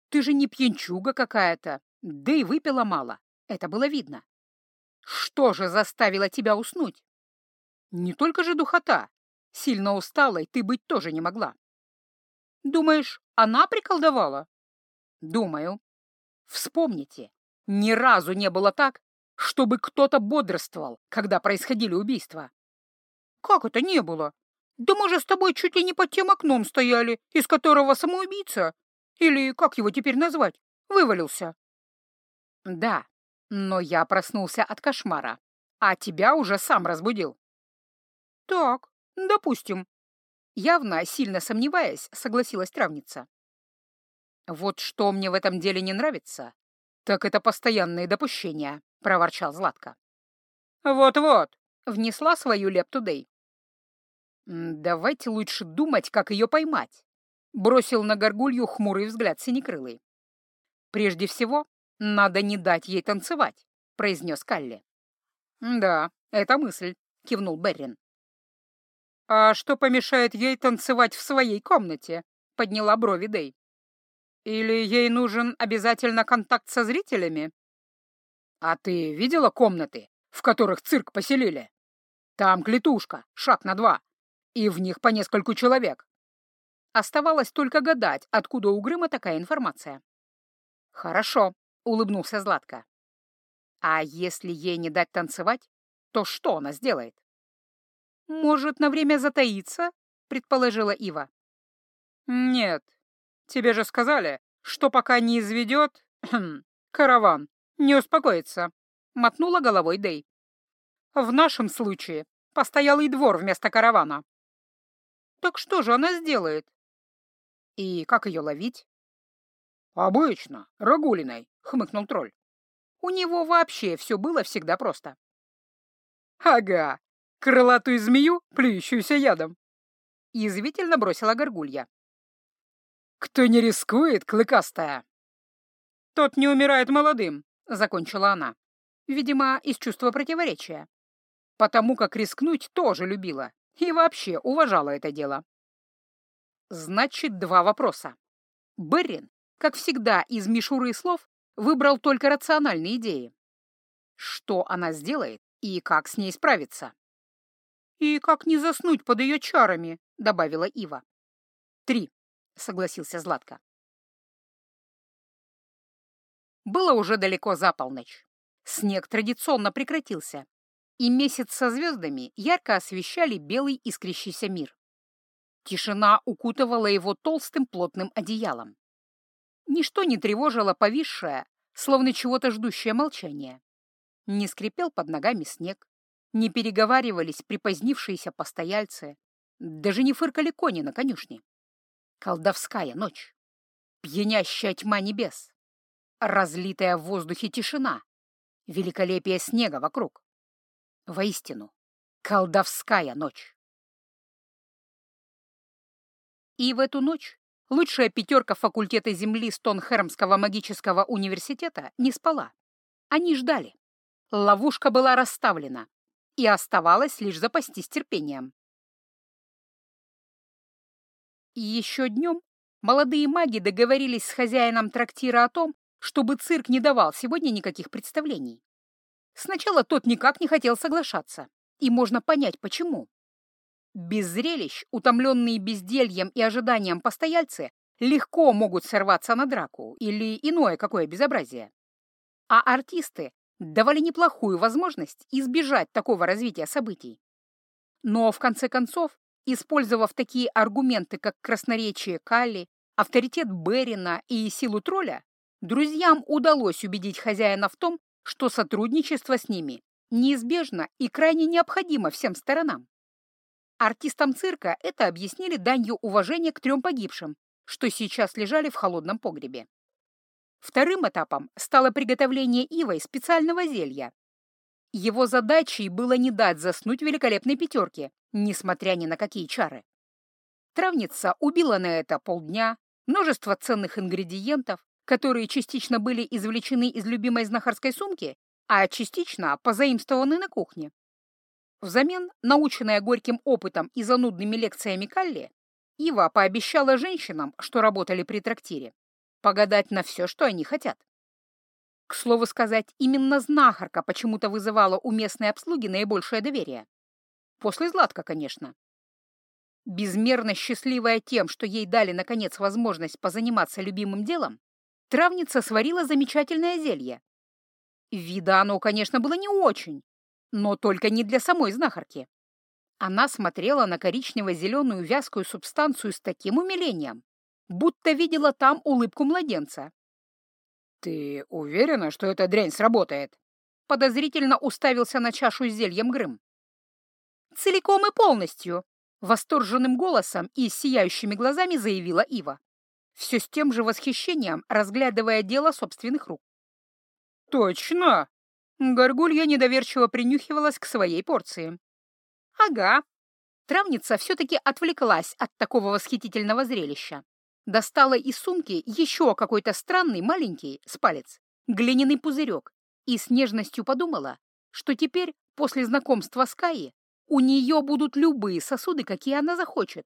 Ты же не пьянчуга какая-то, да и выпила мало. Это было видно. Что же заставило тебя уснуть? Не только же духота. Сильно усталой ты быть тоже не могла. Думаешь, она приколдовала? Думаю. Вспомните, ни разу не было так, чтобы кто-то бодрствовал, когда происходили убийства. Как это не было? Да мы же с тобой чуть ли не под тем окном стояли, из которого самоубийца, или как его теперь назвать, вывалился. Да, но я проснулся от кошмара, а тебя уже сам разбудил. Так, допустим. Явно, сильно сомневаясь, согласилась травница. Вот что мне в этом деле не нравится, так это постоянные допущения, проворчал Златко. Вот-вот, внесла свою лепту Дэй. «Давайте лучше думать, как ее поймать», — бросил на горгулью хмурый взгляд синекрылый. «Прежде всего, надо не дать ей танцевать», — произнес Калли. «Да, это мысль», — кивнул Беррин. «А что помешает ей танцевать в своей комнате?» — подняла брови Дэй. «Или ей нужен обязательно контакт со зрителями?» «А ты видела комнаты, в которых цирк поселили? Там клетушка, шаг на два, и в них по нескольку человек. Оставалось только гадать, откуда у Грыма такая информация. «Хорошо», — улыбнулся Златко. «А если ей не дать танцевать, то что она сделает?» «Может, на время затаиться?» — предположила Ива. «Нет, тебе же сказали, что пока не изведет хм, караван, не успокоится», — мотнула головой Дэй. «В нашем случае постоялый двор вместо каравана. Так что же она сделает? И как ее ловить? Обычно, Рагулиной, хмыкнул тролль. У него вообще все было всегда просто. Ага, крылатую змею, плюющуюся ядом. Язвительно бросила горгулья. Кто не рискует, клыкастая. Тот не умирает молодым, закончила она. Видимо, из чувства противоречия. Потому как рискнуть тоже любила и вообще уважала это дело. Значит, два вопроса. Беррин, как всегда, из мишуры слов выбрал только рациональные идеи. Что она сделает и как с ней справиться? «И как не заснуть под ее чарами», — добавила Ива. «Три», — согласился Златко. Было уже далеко за полночь. Снег традиционно прекратился, и месяц со звездами ярко освещали белый искрящийся мир. Тишина укутывала его толстым плотным одеялом. Ничто не тревожило повисшее, словно чего-то ждущее молчание. Не скрипел под ногами снег, не переговаривались припозднившиеся постояльцы, даже не фыркали кони на конюшне. Колдовская ночь, пьянящая тьма небес, разлитая в воздухе тишина, великолепие снега вокруг. Воистину, колдовская ночь. И в эту ночь лучшая пятерка факультета Земли Стонхермского магического университета не спала. Они ждали. Ловушка была расставлена, и оставалось лишь запастись терпением. И еще днем молодые маги договорились с хозяином трактира о том, чтобы цирк не давал сегодня никаких представлений. Сначала тот никак не хотел соглашаться, и можно понять, почему. Без зрелищ, утомленные бездельем и ожиданием постояльцы, легко могут сорваться на драку или иное какое безобразие. А артисты давали неплохую возможность избежать такого развития событий. Но, в конце концов, использовав такие аргументы, как красноречие Калли, авторитет Берина и силу тролля, друзьям удалось убедить хозяина в том, что сотрудничество с ними неизбежно и крайне необходимо всем сторонам. Артистам цирка это объяснили данью уважения к трем погибшим, что сейчас лежали в холодном погребе. Вторым этапом стало приготовление Ивой специального зелья. Его задачей было не дать заснуть великолепной пятерке, несмотря ни на какие чары. Травница убила на это полдня, множество ценных ингредиентов, которые частично были извлечены из любимой знахарской сумки, а частично позаимствованы на кухне. Взамен, наученная горьким опытом и занудными лекциями Калли, Ива пообещала женщинам, что работали при трактире, погадать на все, что они хотят. К слову сказать, именно знахарка почему-то вызывала у местной обслуги наибольшее доверие. После Златка, конечно. Безмерно счастливая тем, что ей дали, наконец, возможность позаниматься любимым делом, травница сварила замечательное зелье. Вида оно, конечно, было не очень, но только не для самой знахарки. Она смотрела на коричнево-зеленую вязкую субстанцию с таким умилением, будто видела там улыбку младенца. «Ты уверена, что эта дрянь сработает?» Подозрительно уставился на чашу с зельем Грым. «Целиком и полностью!» Восторженным голосом и сияющими глазами заявила Ива, все с тем же восхищением разглядывая дело собственных рук. «Точно!» Горгулья недоверчиво принюхивалась к своей порции. «Ага». Травница все-таки отвлеклась от такого восхитительного зрелища. Достала из сумки еще какой-то странный маленький, с палец, глиняный пузырек и с нежностью подумала, что теперь, после знакомства с Каей, у нее будут любые сосуды, какие она захочет.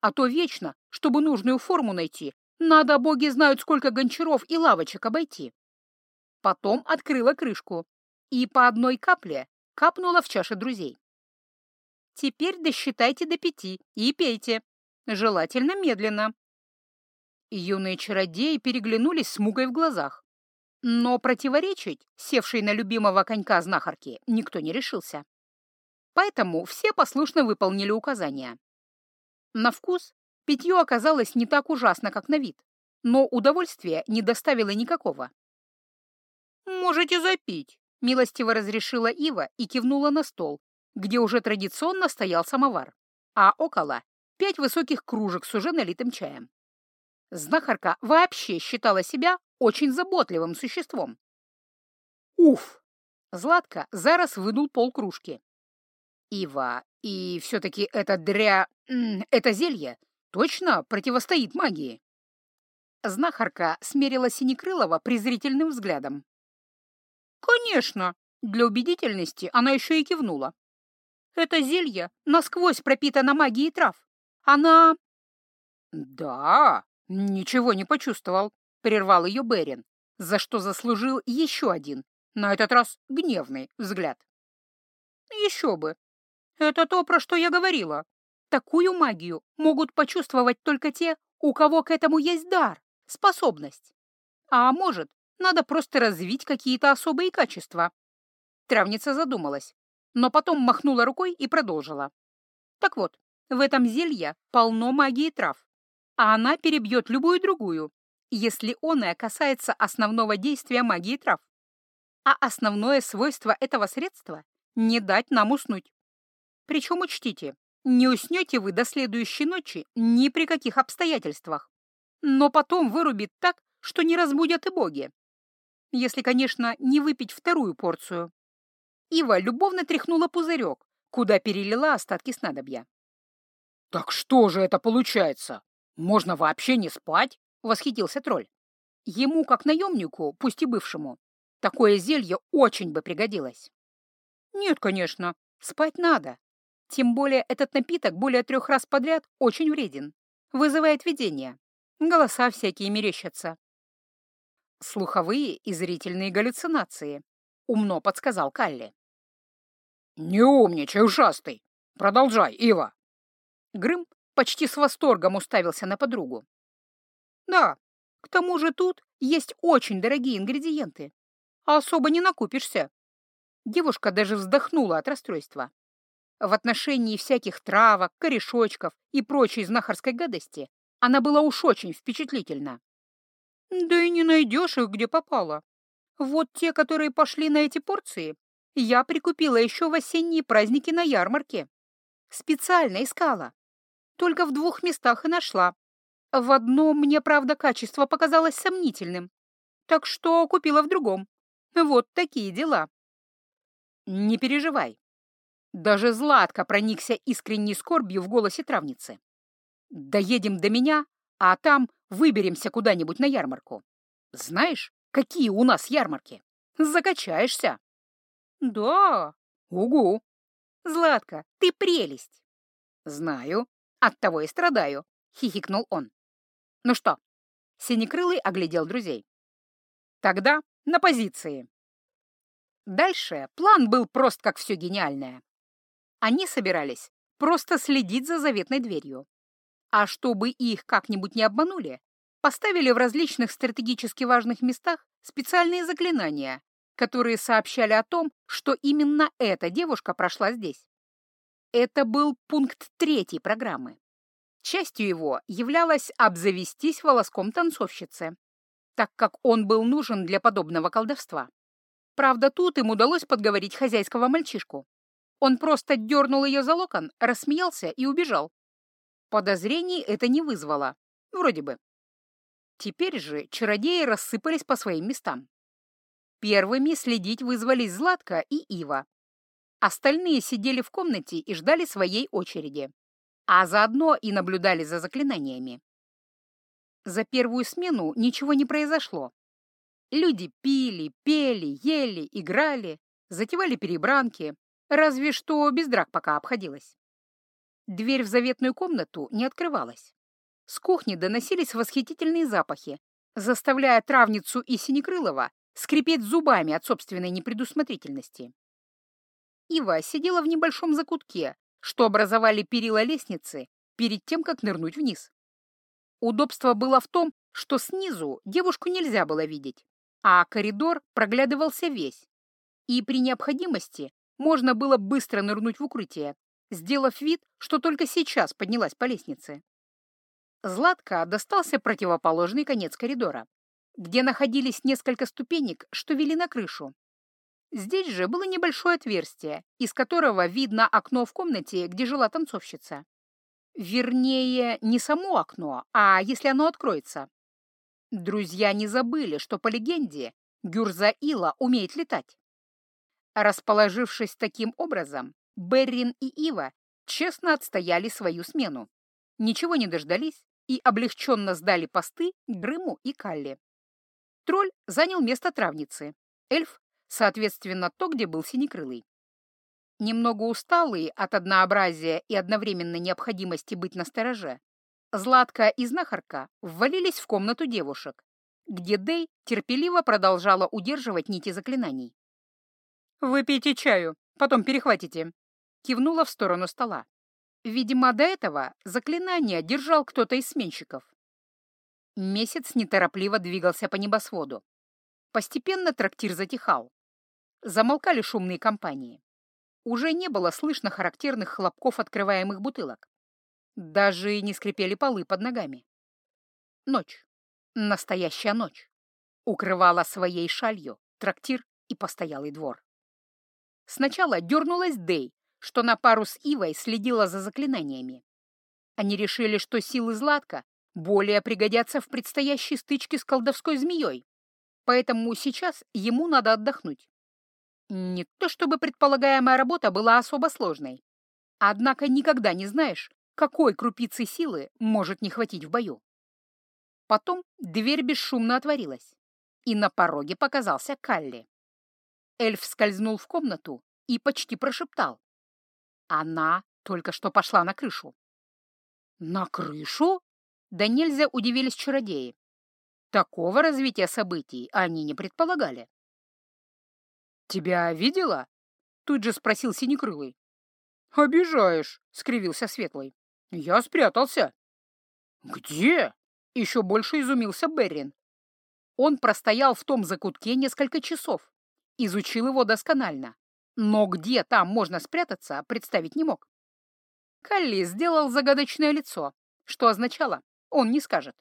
А то вечно, чтобы нужную форму найти, надо, боги знают, сколько гончаров и лавочек обойти. Потом открыла крышку и по одной капле капнула в чаши друзей. Теперь досчитайте до пяти и пейте, желательно медленно. Юные чародеи переглянулись с мугой в глазах. Но противоречить, севшей на любимого конька знахарки, никто не решился. Поэтому все послушно выполнили указания. На вкус питье оказалось не так ужасно, как на вид, но удовольствия не доставило никакого. «Можете запить», — милостиво разрешила Ива и кивнула на стол, где уже традиционно стоял самовар, а около — пять высоких кружек с уже налитым чаем. Знахарка вообще считала себя очень заботливым существом. «Уф!» — Златка зараз выдул полкружки. «Ива, и все-таки это дря... это зелье точно противостоит магии?» Знахарка смерила Синекрылова презрительным взглядом. «Конечно!» — для убедительности она еще и кивнула. «Это зелье насквозь пропитано магией трав. Она...» «Да, «Ничего не почувствовал», — прервал ее Берин, за что заслужил еще один, на этот раз гневный, взгляд. «Еще бы! Это то, про что я говорила. Такую магию могут почувствовать только те, у кого к этому есть дар, способность. А может, надо просто развить какие-то особые качества». Травница задумалась, но потом махнула рукой и продолжила. «Так вот, В этом зелье полно магии трав, а она перебьет любую другую, если оное касается основного действия магии трав. А основное свойство этого средства — не дать нам уснуть. Причем учтите, не уснете вы до следующей ночи ни при каких обстоятельствах, но потом вырубит так, что не разбудят и боги. Если, конечно, не выпить вторую порцию. Ива любовно тряхнула пузырек, куда перелила остатки снадобья. «Так что же это получается? Можно вообще не спать?» — восхитился тролль. Ему, как наемнику, пусть и бывшему, такое зелье очень бы пригодилось. Нет, конечно, спать надо. Тем более этот напиток более трех раз подряд очень вреден. Вызывает видение. Голоса всякие мерещатся. Слуховые и зрительные галлюцинации. Умно подсказал Калли. «Не умничай, ушастый! Продолжай, Ива!» Грым почти с восторгом уставился на подругу. «Да, к тому же тут есть очень дорогие ингредиенты, а особо не накупишься». Девушка даже вздохнула от расстройства. В отношении всяких травок, корешочков и прочей знахарской гадости она была уж очень впечатлительна. Да и не найдешь их, где попало. Вот те, которые пошли на эти порции, я прикупила еще в осенние праздники на ярмарке. Специально искала. Только в двух местах и нашла. В одном мне, правда, качество показалось сомнительным. Так что купила в другом. Вот такие дела. Не переживай. Даже Златко проникся искренней скорбью в голосе травницы. Доедем до меня, а там выберемся куда-нибудь на ярмарку. Знаешь, какие у нас ярмарки? Закачаешься. Да, угу. Златка, ты прелесть. Знаю, оттого и страдаю, хихикнул он. Ну что? Синекрылый оглядел друзей. Тогда на позиции. Дальше план был прост, как все гениальное. Они собирались просто следить за заветной дверью. А чтобы их как-нибудь не обманули, поставили в различных стратегически важных местах специальные заклинания, которые сообщали о том, что именно эта девушка прошла здесь. Это был пункт третьей программы. Частью его являлось обзавестись волоском танцовщицы, так как он был нужен для подобного колдовства. Правда, тут им удалось подговорить хозяйского мальчишку. Он просто дернул ее за локон, рассмеялся и убежал. Подозрений это не вызвало. Вроде бы. Теперь же чародеи рассыпались по своим местам. Первыми следить вызвались Златка и Ива. Остальные сидели в комнате и ждали своей очереди, а заодно и наблюдали за заклинаниями. За первую смену ничего не произошло. Люди пили, пели, ели, играли, затевали перебранки, разве что без драк пока обходилось. Дверь в заветную комнату не открывалась. С кухни доносились восхитительные запахи, заставляя травницу и Синекрылова скрипеть зубами от собственной непредусмотрительности. Ива сидела в небольшом закутке, что образовали перила лестницы перед тем, как нырнуть вниз. Удобство было в том, что снизу девушку нельзя было видеть, а коридор проглядывался весь, и при необходимости можно было быстро нырнуть в укрытие, сделав вид, что только сейчас поднялась по лестнице. Златка достался противоположный конец коридора где находились несколько ступенек, что вели на крышу. Здесь же было небольшое отверстие, из которого видно окно в комнате, где жила танцовщица. Вернее, не само окно, а если оно откроется. Друзья не забыли, что по легенде Гюрза Ила умеет летать. Расположившись таким образом, Беррин и Ива честно отстояли свою смену. Ничего не дождались и облегченно сдали посты Грыму и Калли. Тролль занял место травницы, эльф, соответственно, то, где был синекрылый. Немного усталые от однообразия и одновременно необходимости быть настороже, Златка и знахарка ввалились в комнату девушек, где Дэй терпеливо продолжала удерживать нити заклинаний. «Выпейте чаю, потом перехватите», — кивнула в сторону стола. Видимо, до этого заклинание держал кто-то из сменщиков. Месяц неторопливо двигался по небосводу. Постепенно трактир затихал. Замолкали шумные компании. Уже не было слышно характерных хлопков открываемых бутылок. Даже не скрипели полы под ногами. Ночь. Настоящая ночь. Укрывала своей шалью трактир и постоялый двор. Сначала дернулась Дэй, что на пару с Ивой следила за заклинаниями. Они решили, что силы Златка более пригодятся в предстоящей стычке с колдовской змеей, поэтому сейчас ему надо отдохнуть. Не то чтобы предполагаемая работа была особо сложной, однако никогда не знаешь, какой крупицы силы может не хватить в бою. Потом дверь бесшумно отворилась, и на пороге показался Калли. Эльф скользнул в комнату и почти прошептал. Она только что пошла на крышу. «На крышу?» Да нельзя удивились чародеи. Такого развития событий они не предполагали. «Тебя видела?» — тут же спросил Синекрылый. «Обижаешь», — скривился Светлый. «Я спрятался». «Где?» — еще больше изумился Беррин. Он простоял в том закутке несколько часов, изучил его досконально, но где там можно спрятаться, представить не мог. Калли сделал загадочное лицо, что означало он не скажет.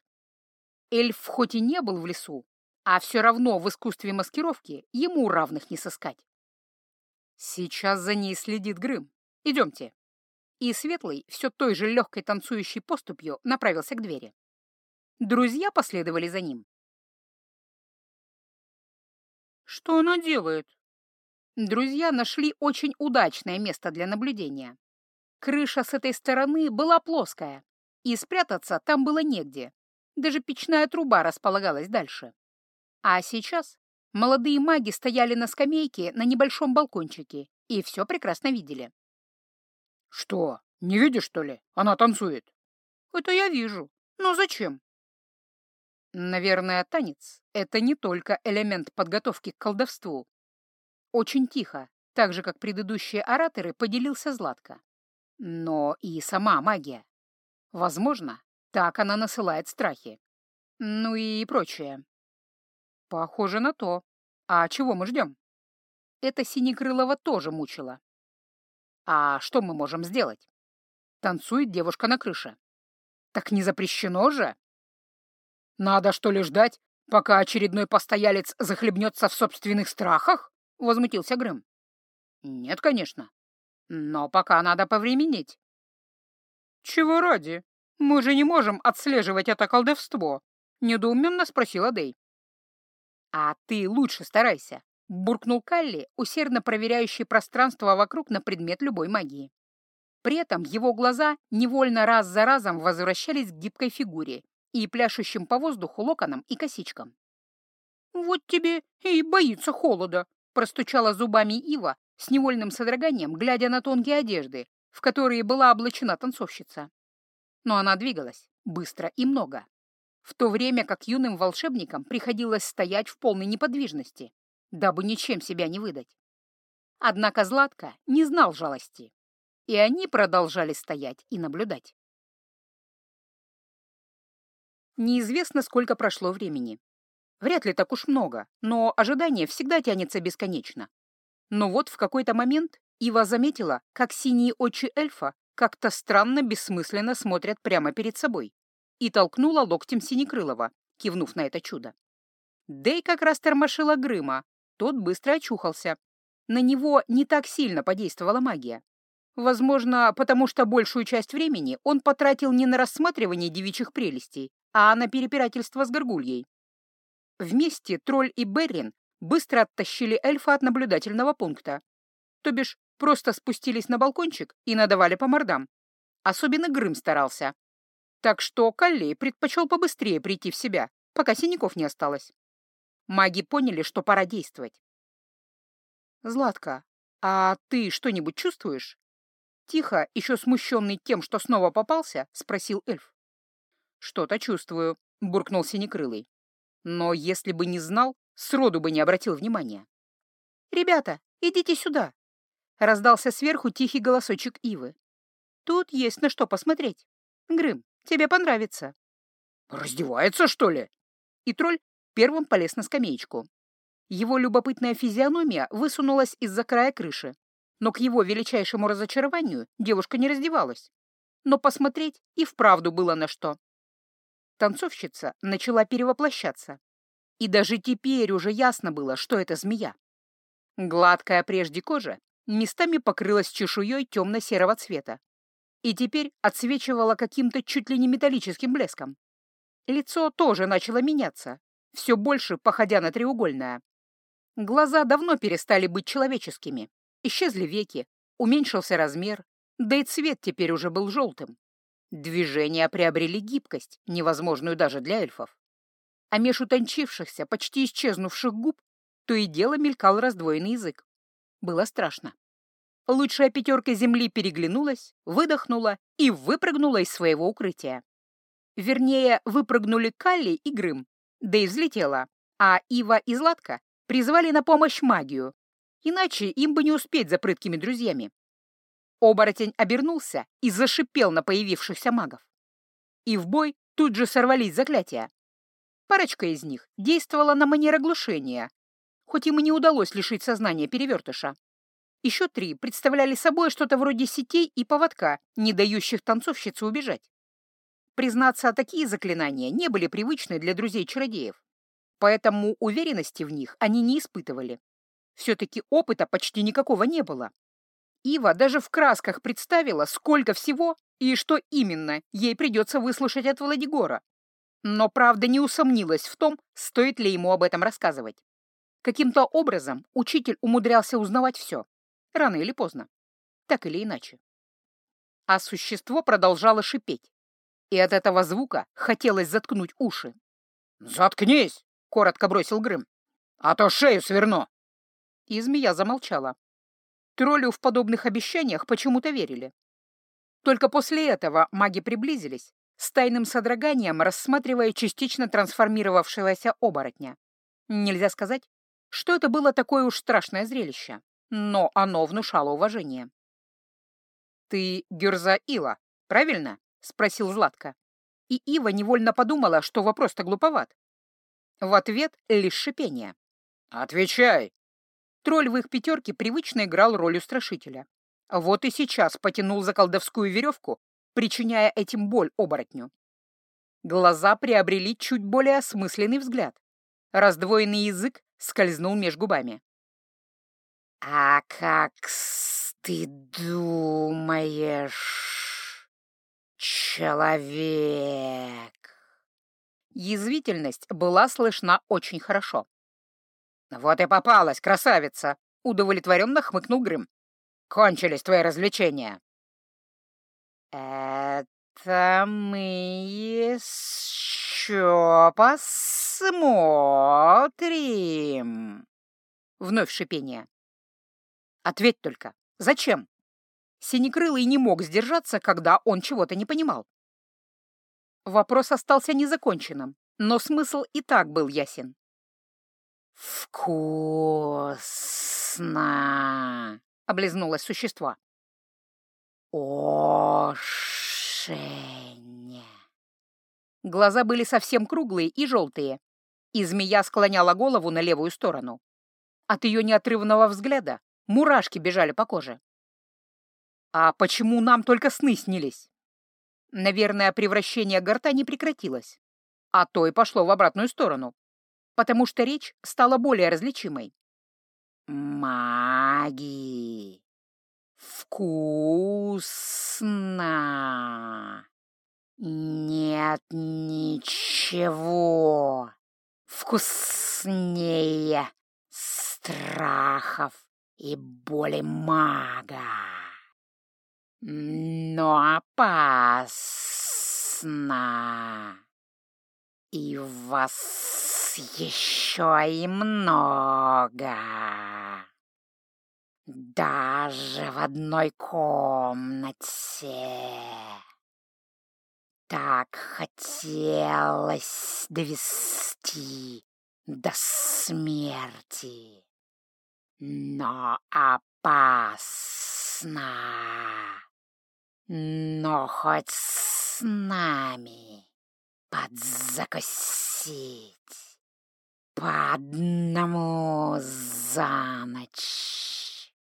Эльф хоть и не был в лесу, а все равно в искусстве маскировки ему равных не сыскать. Сейчас за ней следит Грым. Идемте. И Светлый все той же легкой танцующей поступью направился к двери. Друзья последовали за ним. Что она делает? Друзья нашли очень удачное место для наблюдения. Крыша с этой стороны была плоская, и спрятаться там было негде. Даже печная труба располагалась дальше. А сейчас молодые маги стояли на скамейке на небольшом балкончике и все прекрасно видели. «Что, не видишь, что ли? Она танцует». «Это я вижу. Но зачем?» Наверное, танец — это не только элемент подготовки к колдовству. Очень тихо, так же, как предыдущие ораторы, поделился Златко. Но и сама магия. Возможно, так она насылает страхи. Ну и прочее. Похоже на то. А чего мы ждем? Это Синекрылова тоже мучило. А что мы можем сделать? Танцует девушка на крыше. Так не запрещено же? Надо что ли ждать, пока очередной постоялец захлебнется в собственных страхах? Возмутился Грым. Нет, конечно. Но пока надо повременить. «Чего ради? Мы же не можем отслеживать это колдовство», — недоуменно спросила Дэй. «А ты лучше старайся», — буркнул Калли, усердно проверяющий пространство вокруг на предмет любой магии. При этом его глаза невольно раз за разом возвращались к гибкой фигуре и пляшущим по воздуху локонам и косичкам. «Вот тебе и боится холода», — простучала зубами Ива с невольным содроганием, глядя на тонкие одежды, в которые была облачена танцовщица. Но она двигалась быстро и много, в то время как юным волшебникам приходилось стоять в полной неподвижности, дабы ничем себя не выдать. Однако Златка не знал жалости, и они продолжали стоять и наблюдать. Неизвестно, сколько прошло времени. Вряд ли так уж много, но ожидание всегда тянется бесконечно. Но вот в какой-то момент Ива заметила, как синие очи эльфа как-то странно бессмысленно смотрят прямо перед собой, и толкнула локтем Синекрылова, кивнув на это чудо. Дэй как раз тормошила Грыма, тот быстро очухался. На него не так сильно подействовала магия. Возможно, потому что большую часть времени он потратил не на рассматривание девичьих прелестей, а на перепирательство с горгульей. Вместе тролль и Беррин быстро оттащили эльфа от наблюдательного пункта. То бишь, просто спустились на балкончик и надавали по мордам. Особенно Грым старался. Так что Каллей предпочел побыстрее прийти в себя, пока синяков не осталось. Маги поняли, что пора действовать. «Златка, а ты что-нибудь чувствуешь?» Тихо, еще смущенный тем, что снова попался, спросил эльф. «Что-то чувствую», — буркнул Синекрылый. «Но если бы не знал, сроду бы не обратил внимания». «Ребята, идите сюда!» Раздался сверху тихий голосочек Ивы. «Тут есть на что посмотреть. Грым, тебе понравится». «Раздевается, что ли?» И тролль первым полез на скамеечку. Его любопытная физиономия высунулась из-за края крыши, но к его величайшему разочарованию девушка не раздевалась. но посмотреть и вправду было на что. Танцовщица начала перевоплощаться, и даже теперь уже ясно было, что это змея. Гладкая прежде кожа местами покрылась чешуей темно-серого цвета и теперь отсвечивала каким-то чуть ли не металлическим блеском. Лицо тоже начало меняться, все больше походя на треугольное. Глаза давно перестали быть человеческими, исчезли веки, уменьшился размер, да и цвет теперь уже был желтым. Движения приобрели гибкость, невозможную даже для эльфов. А меж утончившихся, почти исчезнувших губ то и дело мелькал раздвоенный язык. Было страшно. Лучшая пятерка земли переглянулась, выдохнула и выпрыгнула из своего укрытия. Вернее, выпрыгнули Калли и Грым, да и взлетела, а Ива и Златка призвали на помощь магию, иначе им бы не успеть за прыткими друзьями. Оборотень обернулся и зашипел на появившихся магов. И в бой тут же сорвались заклятия. Парочка из них действовала на манер оглушения, хоть им и не удалось лишить сознания перевертыша. Еще три представляли собой что-то вроде сетей и поводка, не дающих танцовщице убежать. Признаться, такие заклинания не были привычны для друзей-чародеев, поэтому уверенности в них они не испытывали. Все-таки опыта почти никакого не было. Ива даже в красках представила, сколько всего и что именно ей придется выслушать от Владигора. Но правда не усомнилась в том, стоит ли ему об этом рассказывать. Каким-то образом учитель умудрялся узнавать все, рано или поздно, так или иначе. А существо продолжало шипеть, и от этого звука хотелось заткнуть уши. «Заткнись!» — коротко бросил Грым. «А то шею сверну!» И змея замолчала. Троллю в подобных обещаниях почему-то верили. Только после этого маги приблизились, с тайным содроганием рассматривая частично трансформировавшегося оборотня. Нельзя сказать, что это было такое уж страшное зрелище, но оно внушало уважение. «Ты Гюрза Ила, правильно?» — спросил Златко. И Ива невольно подумала, что вопрос-то глуповат. В ответ лишь шипение. «Отвечай!» Тролль в их пятерке привычно играл роль устрашителя. Вот и сейчас потянул за колдовскую веревку, причиняя этим боль оборотню. Глаза приобрели чуть более осмысленный взгляд. Раздвоенный язык скользнул меж губами. «А как ты думаешь, человек?» Язвительность была слышна очень хорошо. «Вот и попалась, красавица!» — удовлетворенно хмыкнул Грым. «Кончились твои развлечения!» «Это мы еще посмотрим!» Вновь шипение. «Ответь только, зачем?» Синекрылый не мог сдержаться, когда он чего-то не понимал. Вопрос остался незаконченным, но смысл и так был ясен. «Вкусно!» — облизнулось существо. «Ошеня!» Глаза были совсем круглые и желтые, и змея склоняла голову на левую сторону. От ее неотрывного взгляда мурашки бежали по коже. «А почему нам только сны снились?» Наверное, превращение гортани прекратилось, а то и пошло в обратную сторону потому что речь стала более различимой. «Маги! Вкусно! Нет ничего вкуснее страхов и боли мага, но опасно и вас еще и много. Даже в одной комнате. Так хотелось довести до смерти. Но опасно. Но хоть с нами подзакусить. По одному за ночь.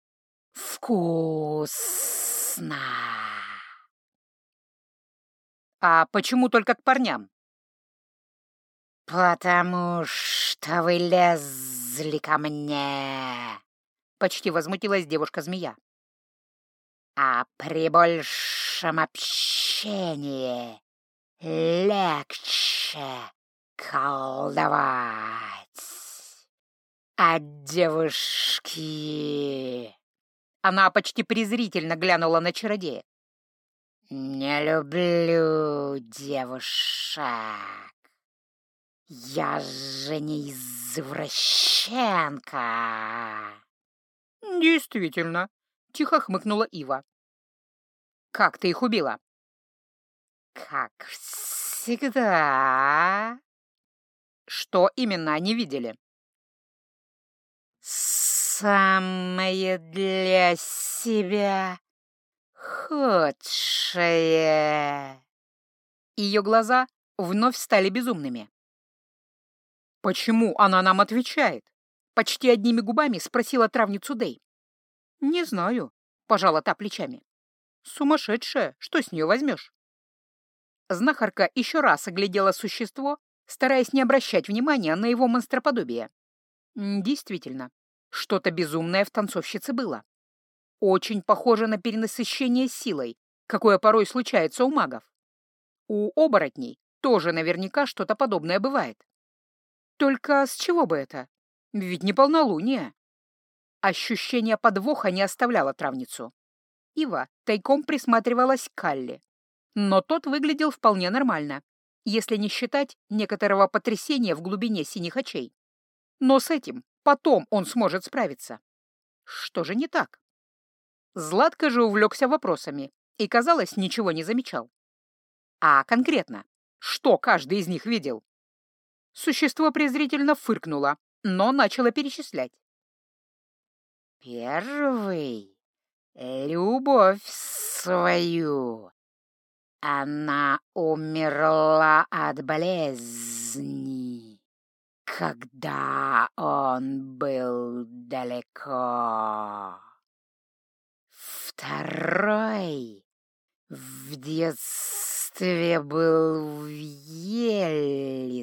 Вкусно. А почему только к парням? «Потому что вы лезли ко мне!» — почти возмутилась девушка-змея. «А при большем общении легче колдовать. А девушки...» Она почти презрительно глянула на чародея. «Не люблю девушек. Я же не извращенка!» «Действительно», — тихо хмыкнула Ива. «Как ты их убила?» «Как всегда». «Что именно они видели?» «Самое для себя худшее». Ее глаза вновь стали безумными. «Почему она нам отвечает?» Почти одними губами спросила травницу Дэй. «Не знаю», — пожала та плечами. «Сумасшедшая, что с нее возьмешь?» Знахарка еще раз оглядела существо, стараясь не обращать внимания на его монстроподобие. Действительно, что-то безумное в танцовщице было. Очень похоже на перенасыщение силой, какое порой случается у магов. У оборотней тоже наверняка что-то подобное бывает. Только с чего бы это? Ведь не полнолуние. Ощущение подвоха не оставляло травницу. Ива тайком присматривалась к Калли. Но тот выглядел вполне нормально, если не считать некоторого потрясения в глубине синих очей. Но с этим потом он сможет справиться. Что же не так? Златко же увлекся вопросами и, казалось, ничего не замечал. А конкретно, что каждый из них видел? Существо презрительно фыркнуло, но начало перечислять. «Первый — любовь свою. Она умерла от болезни, когда он был далеко. Второй в детстве был в Елице,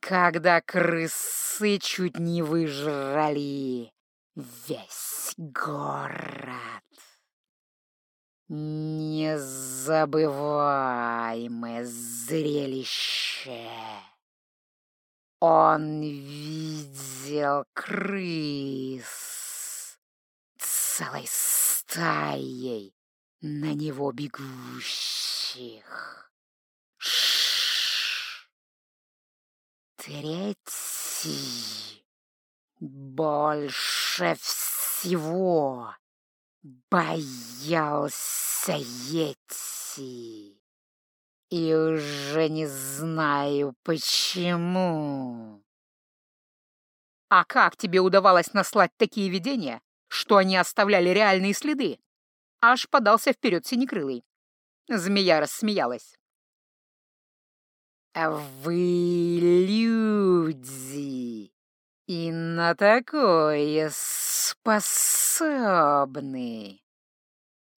когда крысы чуть не выжрали весь город. Незабываемое зрелище. Он видел крыс целой стаей на него бегущих. Третий больше всего боялся Йети. И уже не знаю, почему. А как тебе удавалось наслать такие видения, что они оставляли реальные следы? Аж подался вперед синекрылый. Змея рассмеялась. А «Вы люди, и на такое способны.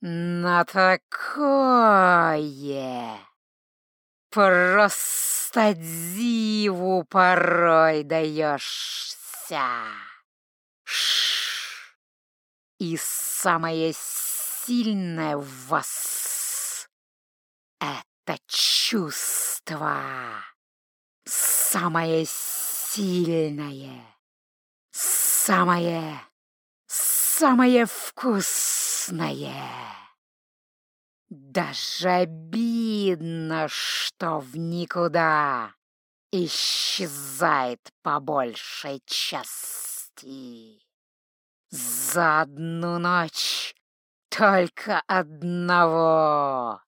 На такое. Просто диву порой даешься. Ш и самое сильное в вас — это чувство. Самое сильное самое, самое вкусное. Даже обидно, что в никуда исчезает по большей части. За одну ночь только одного,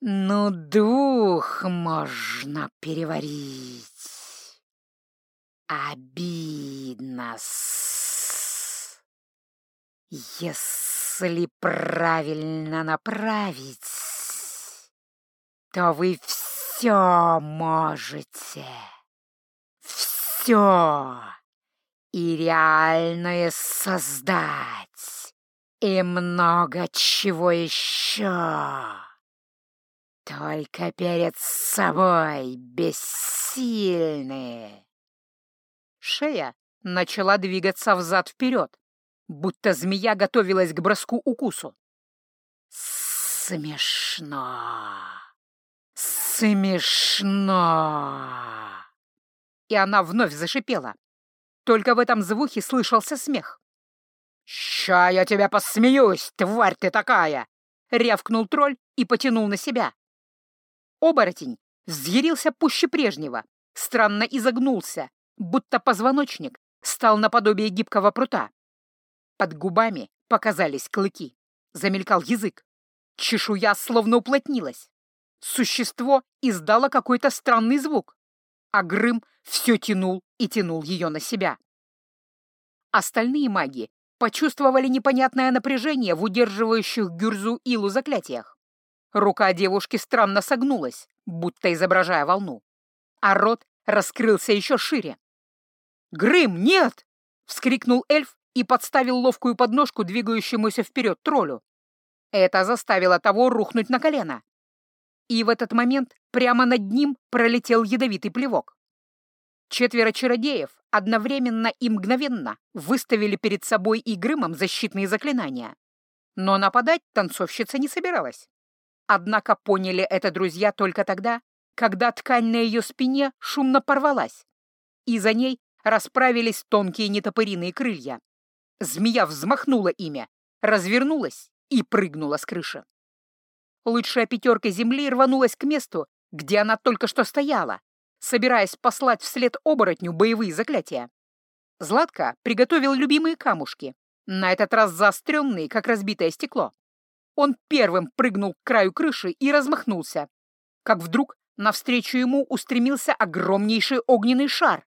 ну двух можно переварить. Обидно. Если правильно направить, то вы все можете. Все. И реальное создать. И много чего еще. только перед собой бессильны. Шея начала двигаться взад-вперед, будто змея готовилась к броску-укусу. Смешно. Смешно. И она вновь зашипела. Только в этом звуке слышался смех. «Ща я тебя посмеюсь, тварь ты такая!» — рявкнул тролль и потянул на себя. Оборотень взъярился пуще прежнего, странно изогнулся, будто позвоночник стал наподобие гибкого прута. Под губами показались клыки, замелькал язык. Чешуя словно уплотнилась. Существо издало какой-то странный звук, а Грым все тянул и тянул ее на себя. Остальные маги почувствовали непонятное напряжение в удерживающих Гюрзу Илу заклятиях. Рука девушки странно согнулась, будто изображая волну, а рот раскрылся еще шире. «Грым, нет!» — вскрикнул эльф и подставил ловкую подножку двигающемуся вперед троллю. Это заставило того рухнуть на колено. И в этот момент прямо над ним пролетел ядовитый плевок. Четверо чародеев одновременно и мгновенно выставили перед собой и Грымом защитные заклинания. Но нападать танцовщица не собиралась. Однако поняли это друзья только тогда, когда ткань на ее спине шумно порвалась, и за ней расправились тонкие нетопыриные крылья. Змея взмахнула ими, развернулась и прыгнула с крыши. Лучшая пятерка земли рванулась к месту, где она только что стояла, собираясь послать вслед оборотню боевые заклятия. Златка приготовил любимые камушки, на этот раз заостренные, как разбитое стекло. Он первым прыгнул к краю крыши и размахнулся, как вдруг навстречу ему устремился огромнейший огненный шар.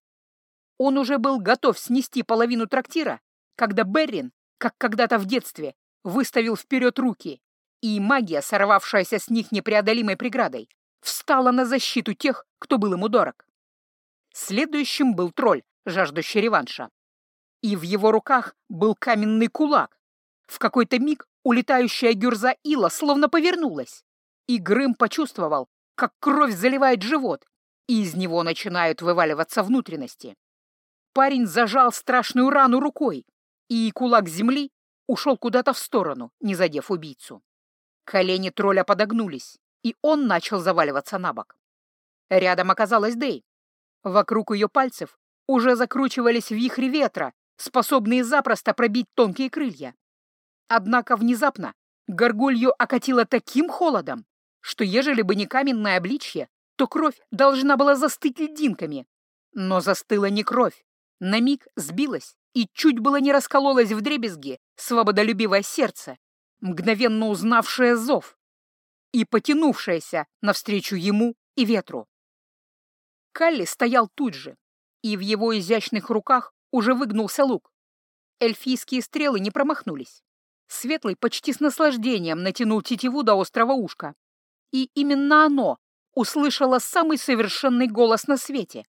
Он уже был готов снести половину трактира, когда Беррин, как когда-то в детстве, выставил вперед руки, и магия, сорвавшаяся с них непреодолимой преградой, встала на защиту тех, кто был ему дорог. Следующим был тролль, жаждущий реванша. И в его руках был каменный кулак. В какой-то миг улетающая гюрза Ила словно повернулась, и Грым почувствовал, как кровь заливает живот, и из него начинают вываливаться внутренности. Парень зажал страшную рану рукой, и кулак земли ушел куда-то в сторону, не задев убийцу. Колени тролля подогнулись, и он начал заваливаться на бок. Рядом оказалась Дэй. Вокруг ее пальцев уже закручивались вихри ветра, способные запросто пробить тонкие крылья. Однако внезапно горгулью окатило таким холодом, что ежели бы не каменное обличье, то кровь должна была застыть льдинками. Но застыла не кровь. На миг сбилась и чуть было не раскололась в дребезги свободолюбивое сердце, мгновенно узнавшее зов и потянувшаяся навстречу ему и ветру. Калли стоял тут же, и в его изящных руках уже выгнулся лук. Эльфийские стрелы не промахнулись. Светлый почти с наслаждением натянул тетиву до острого ушка. И именно оно услышало самый совершенный голос на свете.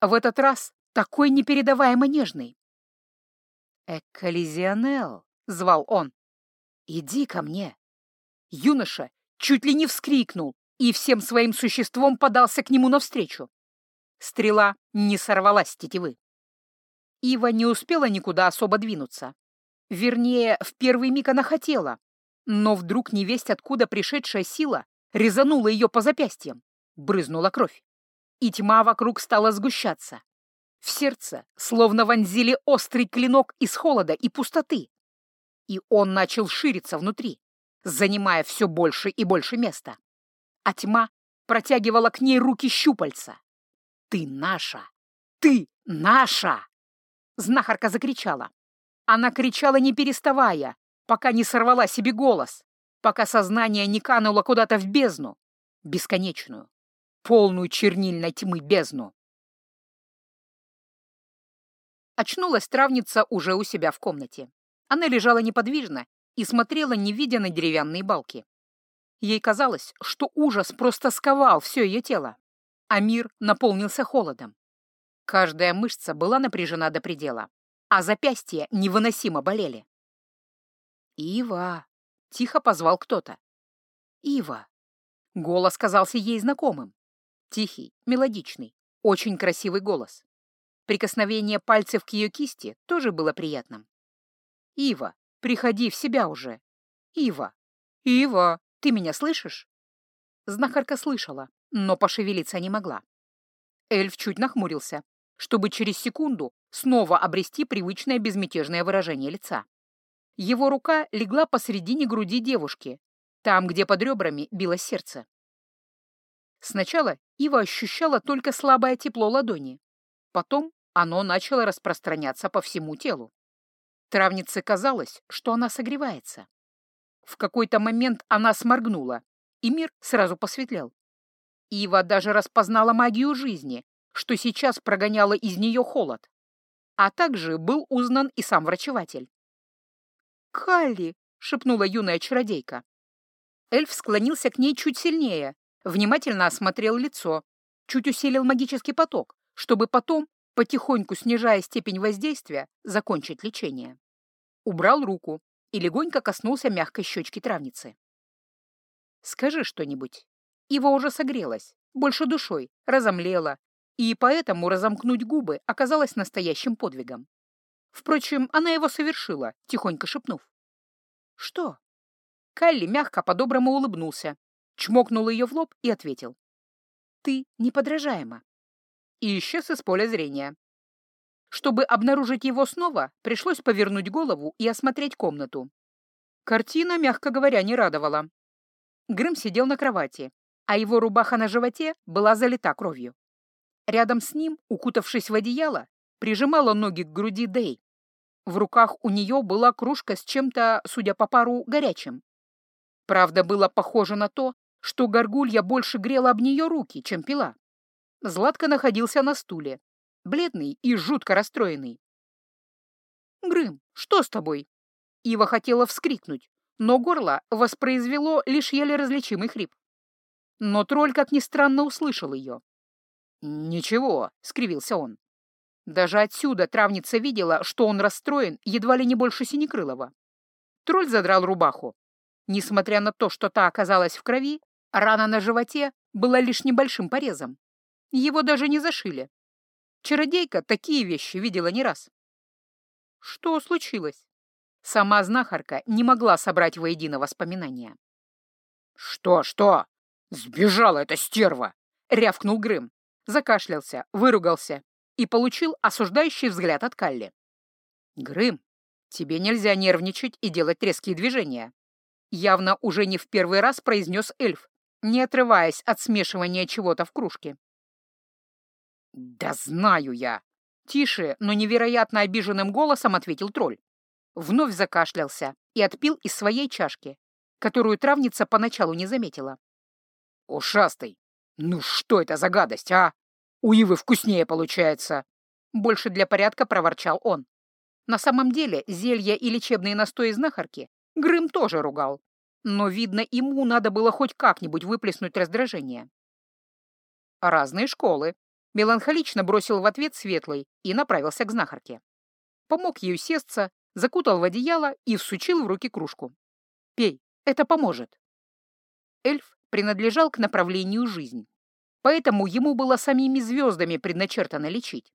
В этот раз такой непередаваемо нежный. «Экколизионел», — звал он, — «иди ко мне». Юноша чуть ли не вскрикнул и всем своим существом подался к нему навстречу. Стрела не сорвалась с тетивы. Ива не успела никуда особо двинуться. Вернее, в первый миг она хотела, но вдруг невесть откуда пришедшая сила резанула ее по запястьям, брызнула кровь, и тьма вокруг стала сгущаться. В сердце словно вонзили острый клинок из холода и пустоты, и он начал шириться внутри занимая все больше и больше места. А тьма протягивала к ней руки щупальца. «Ты наша! Ты наша!» Знахарка закричала. Она кричала, не переставая, пока не сорвала себе голос, пока сознание не кануло куда-то в бездну, бесконечную, полную чернильной тьмы бездну. Очнулась травница уже у себя в комнате. Она лежала неподвижно и смотрела, не видя на деревянные балки. Ей казалось, что ужас просто сковал все ее тело, а мир наполнился холодом. Каждая мышца была напряжена до предела, а запястья невыносимо болели. «Ива!» — тихо позвал кто-то. «Ива!» Голос казался ей знакомым. Тихий, мелодичный, очень красивый голос. Прикосновение пальцев к ее кисти тоже было приятным. «Ива, приходи в себя уже! Ива! Ива, ты меня слышишь?» Знахарка слышала, но пошевелиться не могла. Эльф чуть нахмурился, чтобы через секунду снова обрести привычное безмятежное выражение лица. Его рука легла посредине груди девушки, там, где под ребрами било сердце. Сначала Ива ощущала только слабое тепло ладони. Потом оно начало распространяться по всему телу. Травнице казалось, что она согревается. В какой-то момент она сморгнула, и мир сразу посветлел. Ива даже распознала магию жизни, что сейчас прогоняла из нее холод. А также был узнан и сам врачеватель. «Калли!» — шепнула юная чародейка. Эльф склонился к ней чуть сильнее, внимательно осмотрел лицо, чуть усилил магический поток, чтобы потом, потихоньку снижая степень воздействия, закончить лечение. Убрал руку и легонько коснулся мягкой щечки травницы. «Скажи что-нибудь». Ива уже согрелась, больше душой, разомлела, и поэтому разомкнуть губы оказалось настоящим подвигом. Впрочем, она его совершила, тихонько шепнув. «Что?» Калли мягко по-доброму улыбнулся, чмокнул ее в лоб и ответил. «Ты неподражаема». И исчез из поля зрения. Чтобы обнаружить его снова, пришлось повернуть голову и осмотреть комнату. Картина, мягко говоря, не радовала. Грым сидел на кровати, а его рубаха на животе была залита кровью. Рядом с ним, укутавшись в одеяло, прижимала ноги к груди Дэй. В руках у нее была кружка с чем-то, судя по пару, горячим. Правда, было похоже на то, что горгулья больше грела об нее руки, чем пила. Златко находился на стуле, бледный и жутко расстроенный. «Грым, что с тобой?» Ива хотела вскрикнуть, но горло воспроизвело лишь еле различимый хрип. Но тролль, как ни странно, услышал ее. «Ничего», — скривился он. Даже отсюда травница видела, что он расстроен едва ли не больше Синекрылова. Тролль задрал рубаху. Несмотря на то, что та оказалась в крови, рана на животе была лишь небольшим порезом. Его даже не зашили. Чародейка такие вещи видела не раз. Что случилось? Сама знахарка не могла собрать воедино воспоминания. «Что, что? Сбежала эта стерва!» — рявкнул Грым. Закашлялся, выругался и получил осуждающий взгляд от Калли. «Грым, тебе нельзя нервничать и делать резкие движения», явно уже не в первый раз произнес эльф, не отрываясь от смешивания чего-то в кружке. «Да знаю я!» — тише, но невероятно обиженным голосом ответил тролль. Вновь закашлялся и отпил из своей чашки, которую травница поначалу не заметила. «Ушастый! Ну что это за гадость, а? У Ивы вкуснее получается!» Больше для порядка проворчал он. На самом деле зелья и лечебные настои знахарки Грым тоже ругал, но, видно, ему надо было хоть как-нибудь выплеснуть раздражение. Разные школы, Меланхолично бросил в ответ светлый и направился к знахарке. Помог ей усесться, закутал в одеяло и всучил в руки кружку. «Пей, это поможет». Эльф принадлежал к направлению жизнь, поэтому ему было самими звездами предначертано лечить.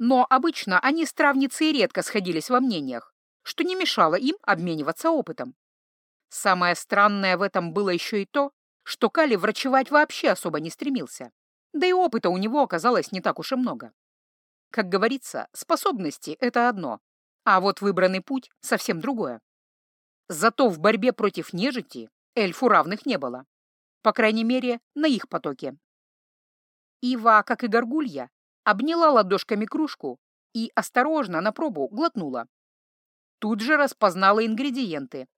Но обычно они с травницей редко сходились во мнениях, что не мешало им обмениваться опытом. Самое странное в этом было еще и то, что Кали врачевать вообще особо не стремился. Да и опыта у него оказалось не так уж и много. Как говорится, способности — это одно, а вот выбранный путь — совсем другое. Зато в борьбе против нежити эльфу равных не было. По крайней мере, на их потоке. Ива, как и горгулья, обняла ладошками кружку и осторожно на пробу глотнула. Тут же распознала ингредиенты,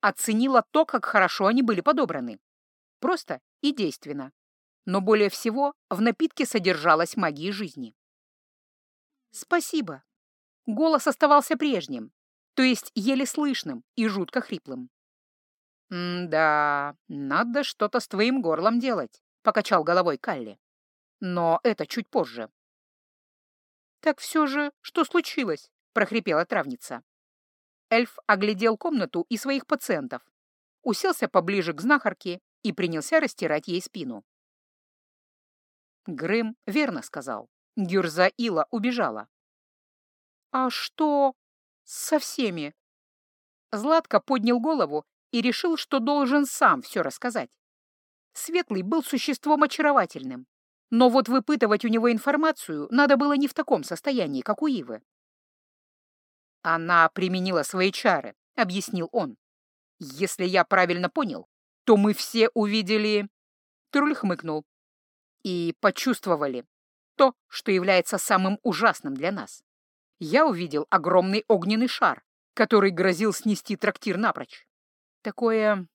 оценила то, как хорошо они были подобраны. Просто и действенно но более всего в напитке содержалась магия жизни. «Спасибо». Голос оставался прежним, то есть еле слышным и жутко хриплым. «Да, надо что-то с твоим горлом делать», — покачал головой Калли. «Но это чуть позже». «Так все же, что случилось?» — прохрипела травница. Эльф оглядел комнату и своих пациентов, уселся поближе к знахарке и принялся растирать ей спину. Грым верно сказал. Гюрза Ила убежала. «А что со всеми?» Златко поднял голову и решил, что должен сам все рассказать. Светлый был существом очаровательным, но вот выпытывать у него информацию надо было не в таком состоянии, как у Ивы. «Она применила свои чары», — объяснил он. «Если я правильно понял, то мы все увидели...» Труль хмыкнул. «И почувствовали то, что является самым ужасным для нас. Я увидел огромный огненный шар, который грозил снести трактир напрочь. Такое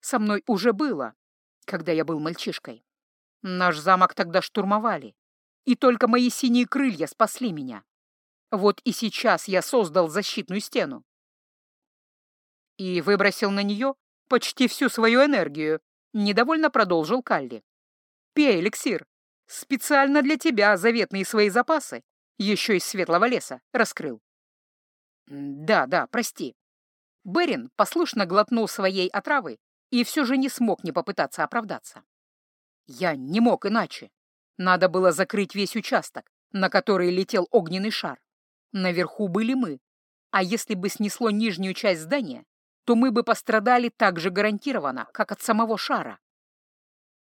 со мной уже было, когда я был мальчишкой. Наш замок тогда штурмовали, и только мои синие крылья спасли меня. Вот и сейчас я создал защитную стену. И выбросил на нее почти всю свою энергию, недовольно продолжил Калли. «Пей, эликсир, специально для тебя заветные свои запасы, еще из светлого леса, раскрыл». «Да, да, прости». Берин послушно глотнул своей отравы и все же не смог не попытаться оправдаться. Я не мог иначе. Надо было закрыть весь участок, на который летел огненный шар. Наверху были мы. А если бы снесло нижнюю часть здания, то мы бы пострадали так же гарантированно, как от самого шара.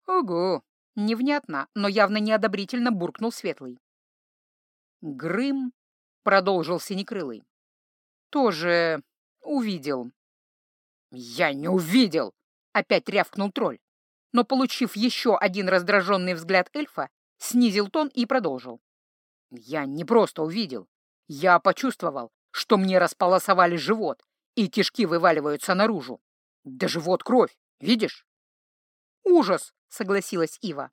Ого! Невнятно, но явно неодобрительно буркнул Светлый. Грым, продолжил Синекрылый, тоже увидел. Я не увидел! Опять рявкнул тролль но, получив еще один раздраженный взгляд эльфа, снизил тон и продолжил. «Я не просто увидел. Я почувствовал, что мне располосовали живот, и кишки вываливаются наружу. Да живот кровь, видишь?» «Ужас!» — согласилась Ива.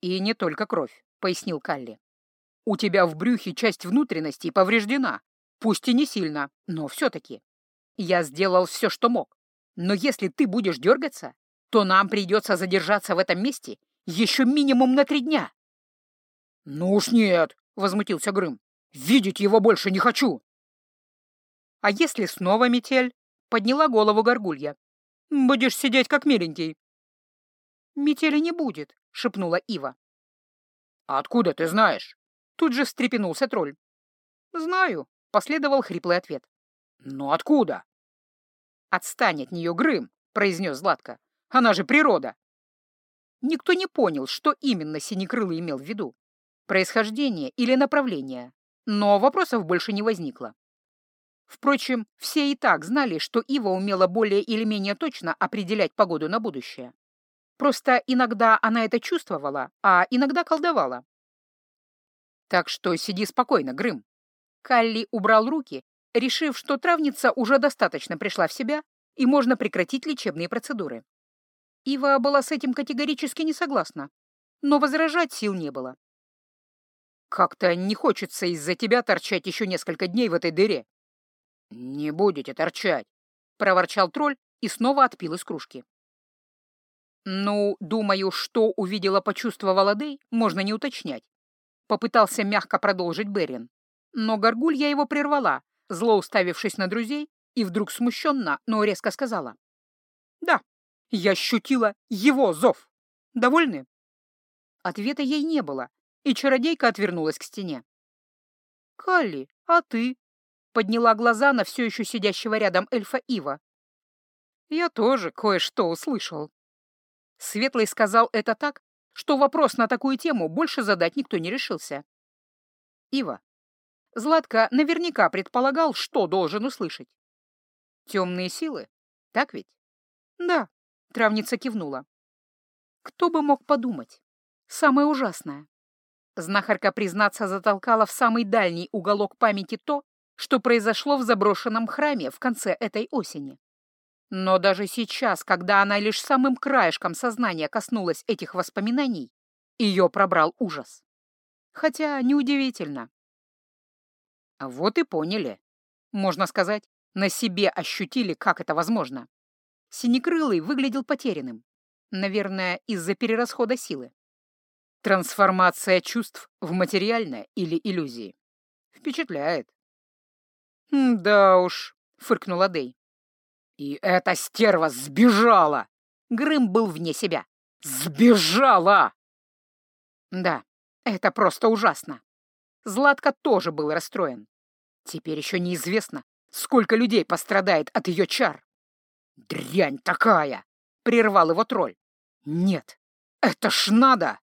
«И не только кровь», — пояснил Калли. «У тебя в брюхе часть внутренностей повреждена, пусть и не сильно, но все-таки. Я сделал все, что мог. Но если ты будешь дергаться, то нам придется задержаться в этом месте еще минимум на три дня. — Ну уж нет, — возмутился Грым. — Видеть его больше не хочу. — А если снова метель? — подняла голову горгулья. — Будешь сидеть как миленький. — Метели не будет, — шепнула Ива. — Откуда ты знаешь? Тут же встрепенулся тролль. — Знаю, — последовал хриплый ответ. — Но откуда? — Отстань от нее, Грым, — произнес Златко. Она же природа. Никто не понял, что именно Синекрылый имел в виду. Происхождение или направление. Но вопросов больше не возникло. Впрочем, все и так знали, что Ива умела более или менее точно определять погоду на будущее. Просто иногда она это чувствовала, а иногда колдовала. Так что сиди спокойно, Грым. Калли убрал руки, решив, что травница уже достаточно пришла в себя и можно прекратить лечебные процедуры. Ива была с этим категорически не согласна, но возражать сил не было. «Как-то не хочется из-за тебя торчать еще несколько дней в этой дыре». «Не будете торчать», — проворчал тролль и снова отпил из кружки. «Ну, думаю, что увидела-почувствовала Дэй, можно не уточнять». Попытался мягко продолжить Берин. Но горгуль я его прервала, зло уставившись на друзей, и вдруг смущенно, но резко сказала. «Да, я ощутила его зов. Довольны? Ответа ей не было, и чародейка отвернулась к стене. «Калли, а ты?» — подняла глаза на все еще сидящего рядом эльфа Ива. «Я тоже кое-что услышал». Светлый сказал это так, что вопрос на такую тему больше задать никто не решился. «Ива, Златко наверняка предполагал, что должен услышать. Темные силы, так ведь?» «Да», Травница кивнула. Кто бы мог подумать? Самое ужасное. Знахарка, признаться, затолкала в самый дальний уголок памяти то, что произошло в заброшенном храме в конце этой осени. Но даже сейчас, когда она лишь самым краешком сознания коснулась этих воспоминаний, ее пробрал ужас. Хотя неудивительно. Вот и поняли. Можно сказать, на себе ощутили, как это возможно. Синекрылый выглядел потерянным. Наверное, из-за перерасхода силы. Трансформация чувств в материальное или иллюзии. Впечатляет. «Да уж», — фыркнула Дэй. «И эта стерва сбежала!» Грым был вне себя. «Сбежала!» Да, это просто ужасно. Златко тоже был расстроен. Теперь еще неизвестно, сколько людей пострадает от ее чар. «Дрянь такая!» — прервал его тролль. «Нет, это ж надо!»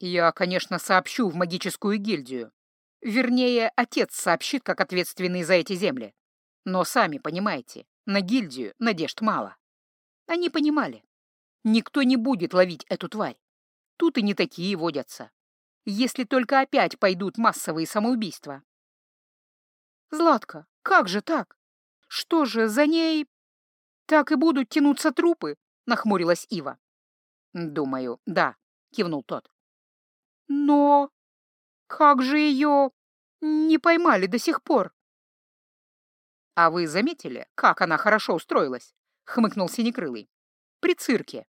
Я, конечно, сообщу в магическую гильдию. Вернее, отец сообщит, как ответственный за эти земли. Но сами понимаете, на гильдию надежд мало. Они понимали. Никто не будет ловить эту тварь. Тут и не такие водятся. Если только опять пойдут массовые самоубийства. Златка, как же так? Что же, за ней... Так и будут тянуться трупы? Нахмурилась Ива. Думаю, да, кивнул тот. Но как же ее не поймали до сих пор? А вы заметили, как она хорошо устроилась? Хмыкнул Синекрылый. При цирке.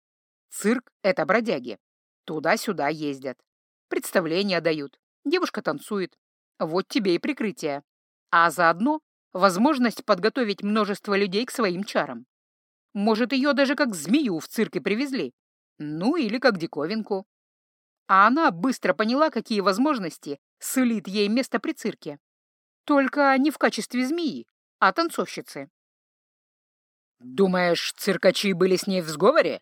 Цирк — это бродяги. Туда-сюда ездят. Представления дают. Девушка танцует. Вот тебе и прикрытие. А заодно возможность подготовить множество людей к своим чарам. Может, ее даже как змею в цирке привезли. Ну, или как диковинку. А она быстро поняла, какие возможности сулит ей место при цирке. Только не в качестве змеи, а танцовщицы. «Думаешь, циркачи были с ней в сговоре?»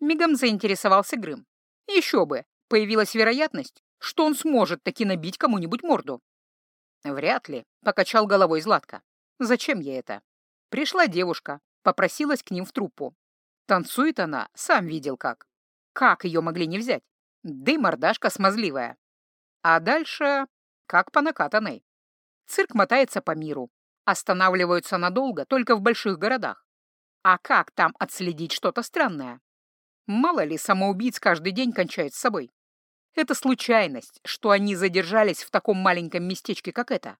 Мигом заинтересовался Грым. Еще бы, появилась вероятность, что он сможет таки набить кому-нибудь морду. Вряд ли, покачал головой Златко. Зачем ей это? Пришла девушка, попросилась к ним в труппу. Танцует она, сам видел как. Как ее могли не взять? Да и мордашка смазливая. А дальше как по накатанной. Цирк мотается по миру. Останавливаются надолго только в больших городах. А как там отследить что-то странное? Мало ли, самоубийц каждый день кончают с собой. Это случайность, что они задержались в таком маленьком местечке, как это.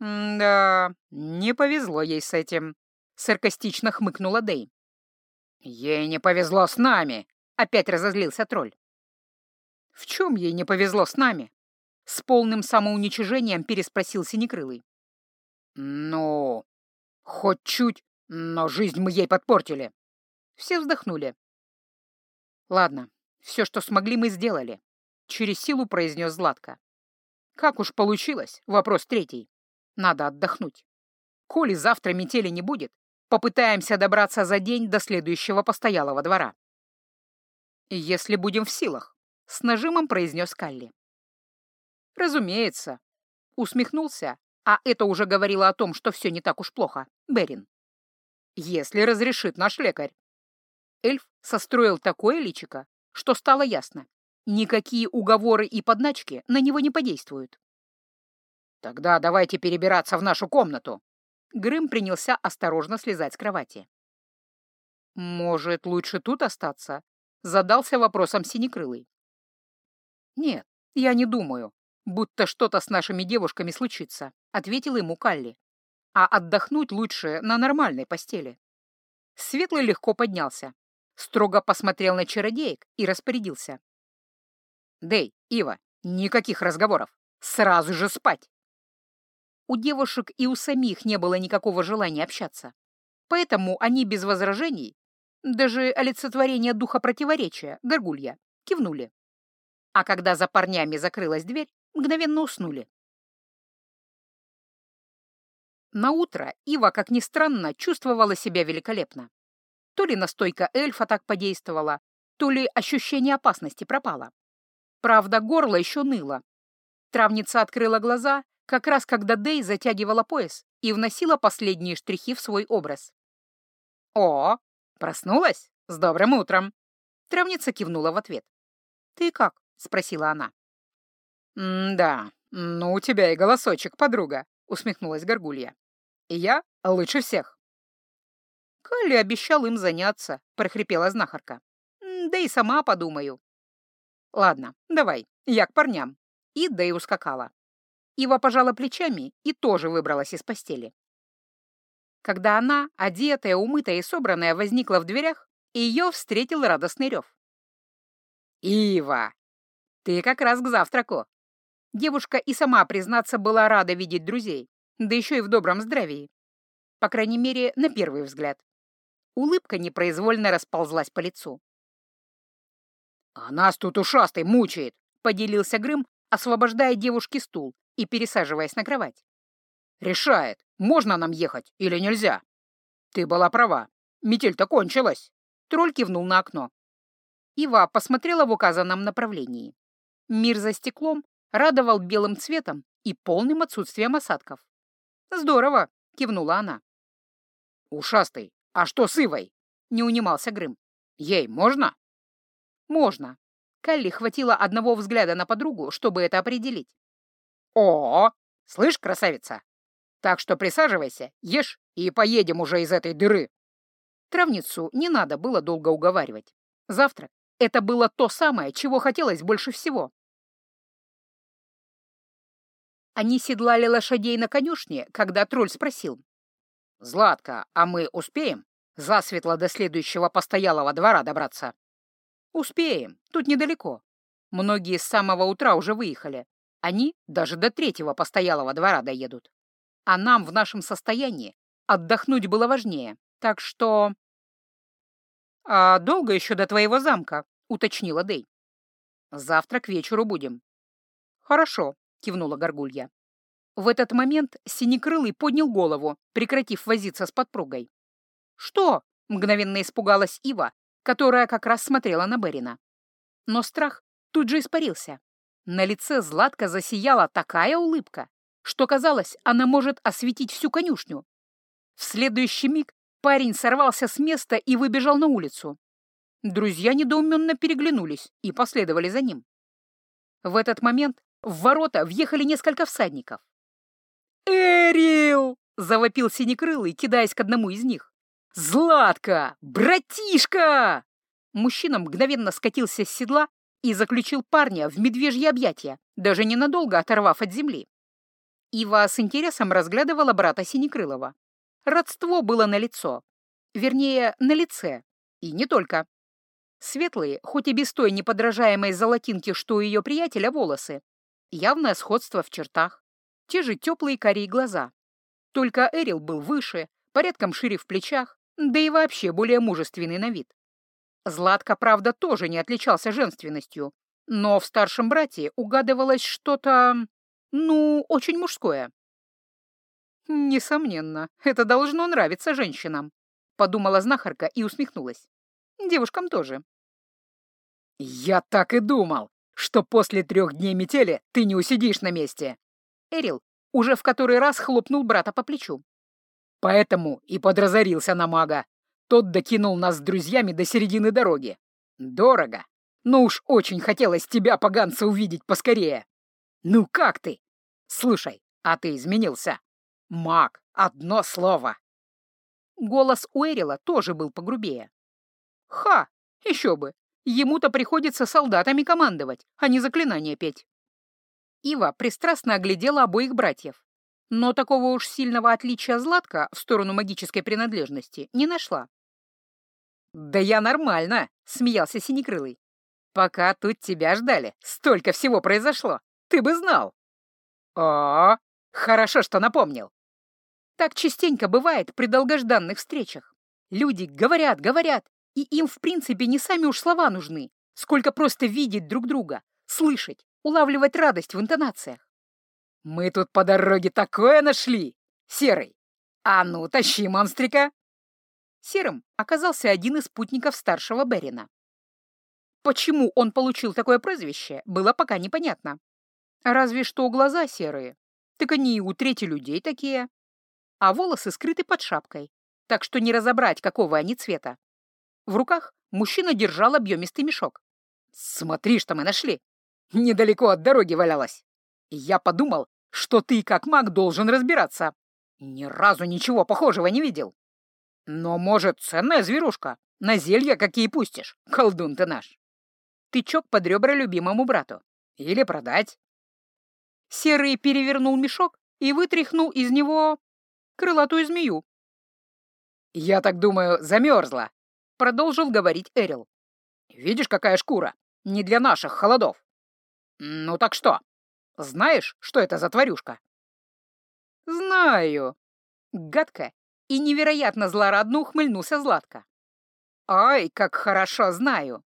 «Да, не повезло ей с этим», — саркастично хмыкнула Дэй. «Ей не повезло с нами», — опять разозлился тролль. «В чем ей не повезло с нами?» — с полным самоуничижением переспросил Синекрылый. «Ну, хоть чуть, но жизнь мы ей подпортили». Все вздохнули. «Ладно, все, что смогли, мы сделали», — через силу произнес Златко. «Как уж получилось, вопрос третий. Надо отдохнуть. Коли завтра метели не будет, попытаемся добраться за день до следующего постоялого двора». «Если будем в силах», — с нажимом произнес Калли. «Разумеется», — усмехнулся, а это уже говорило о том, что все не так уж плохо, Берин. «Если разрешит наш лекарь». Эльф состроил такое личико, что стало ясно. Никакие уговоры и подначки на него не подействуют. «Тогда давайте перебираться в нашу комнату». Грым принялся осторожно слезать с кровати. «Может, лучше тут остаться?» — задался вопросом Синекрылый. «Нет, я не думаю, будто что-то с нашими девушками случится», — ответил ему Калли. «А отдохнуть лучше на нормальной постели». Светлый легко поднялся, строго посмотрел на чародеек и распорядился. «Дэй, Ива, никаких разговоров. Сразу же спать!» У девушек и у самих не было никакого желания общаться. Поэтому они без возражений, даже олицетворение духа противоречия, горгулья, кивнули. А когда за парнями закрылась дверь, мгновенно уснули. На утро Ива, как ни странно, чувствовала себя великолепно. То ли настойка эльфа так подействовала, то ли ощущение опасности пропало. Правда, горло еще ныло. Травница открыла глаза, как раз когда Дэй затягивала пояс и вносила последние штрихи в свой образ. «О, проснулась? С добрым утром!» Травница кивнула в ответ. «Ты как?» — спросила она. «Да, ну у тебя и голосочек, подруга», — усмехнулась Горгулья. «Я лучше всех». Калли обещал им заняться, — прохрипела знахарка. Да и сама подумаю. Ладно, давай, я к парням. И Дэй ускакала. Ива пожала плечами и тоже выбралась из постели. Когда она, одетая, умытая и собранная, возникла в дверях, ее встретил радостный рев. «Ива, ты как раз к завтраку!» Девушка и сама, признаться, была рада видеть друзей, да еще и в добром здравии. По крайней мере, на первый взгляд. Улыбка непроизвольно расползлась по лицу. «А нас тут ушастый мучает!» — поделился Грым, освобождая девушке стул и пересаживаясь на кровать. «Решает, можно нам ехать или нельзя. Ты была права, метель-то кончилась!» Тролль кивнул на окно. Ива посмотрела в указанном направлении. Мир за стеклом радовал белым цветом и полным отсутствием осадков. «Здорово!» — кивнула она. «Ушастый, а что с Ивой?» — не унимался Грым. «Ей можно?» «Можно». Калли хватило одного взгляда на подругу, чтобы это определить. «О, слышь, красавица! Так что присаживайся, ешь и поедем уже из этой дыры!» Травницу не надо было долго уговаривать. Завтрак — это было то самое, чего хотелось больше всего. Они седлали лошадей на конюшне, когда тролль спросил. «Златка, а мы успеем засветло до следующего постоялого двора добраться?» «Успеем, тут недалеко. Многие с самого утра уже выехали. Они даже до третьего постоялого двора доедут. А нам в нашем состоянии отдохнуть было важнее, так что...» «А долго еще до твоего замка?» — уточнила Дэй. «Завтра к вечеру будем». «Хорошо», — кивнула Горгулья. В этот момент Синекрылый поднял голову, прекратив возиться с подпругой. «Что?» — мгновенно испугалась Ива, которая как раз смотрела на Берина. Но страх тут же испарился. На лице Златка засияла такая улыбка, что казалось, она может осветить всю конюшню. В следующий миг парень сорвался с места и выбежал на улицу. Друзья недоуменно переглянулись и последовали за ним. В этот момент в ворота въехали несколько всадников. «Эрил!» — завопил Синекрылый, кидаясь к одному из них. «Златка! Братишка!» Мужчина мгновенно скатился с седла и заключил парня в медвежье объятия, даже ненадолго оторвав от земли. Ива с интересом разглядывала брата Синекрылова. Родство было на лицо, вернее, на лице, и не только. Светлые, хоть и без той неподражаемой золотинки, что у ее приятеля, волосы, Явное сходство в чертах. Те же теплые карие глаза. Только Эрил был выше, порядком шире в плечах, да и вообще более мужественный на вид. Златка, правда, тоже не отличался женственностью, но в старшем брате угадывалось что-то, ну, очень мужское. «Несомненно, это должно нравиться женщинам», — подумала знахарка и усмехнулась. «Девушкам тоже». «Я так и думал!» Что после трех дней метели ты не усидишь на месте. Эрил уже в который раз хлопнул брата по плечу. Поэтому и подразорился на мага. Тот докинул нас с друзьями до середины дороги. Дорого. Но уж очень хотелось тебя, поганца, увидеть поскорее. Ну как ты? Слушай, а ты изменился. Маг, одно слово. Голос у Эрила тоже был погрубее. Ха, еще бы. Ему-то приходится солдатами командовать, а не заклинания петь. Ива пристрастно оглядела обоих братьев, но такого уж сильного отличия Златка в сторону магической принадлежности не нашла. «Да я нормально», — смеялся Синекрылый. «Пока тут тебя ждали, столько всего произошло, ты бы знал». «О, хорошо, что напомнил». Так частенько бывает при долгожданных встречах. Люди говорят, говорят, и им, в принципе, не сами уж слова нужны, сколько просто видеть друг друга, слышать, улавливать радость в интонациях. «Мы тут по дороге такое нашли! Серый! А ну, тащи монстрика!» Серым оказался один из спутников старшего Берина. Почему он получил такое прозвище, было пока непонятно. Разве что глаза серые, так они и у трети людей такие. А волосы скрыты под шапкой, так что не разобрать, какого они цвета. В руках мужчина держал объемистый мешок. «Смотри, что мы нашли! Недалеко от дороги валялась. я подумал, что ты как маг должен разбираться. Ни разу ничего похожего не видел. Но, может, ценная зверушка? На зелья какие пустишь, колдун ты наш. Тычок под ребра любимому брату. Или продать. Серый перевернул мешок и вытряхнул из него крылатую змею. «Я так думаю, замерзла», продолжил говорить Эрил. «Видишь, какая шкура? Не для наших холодов. Ну так что, знаешь, что это за тварюшка?» «Знаю». Гадкая, И невероятно злорадно ухмыльнулся Златко. «Ай, как хорошо знаю!»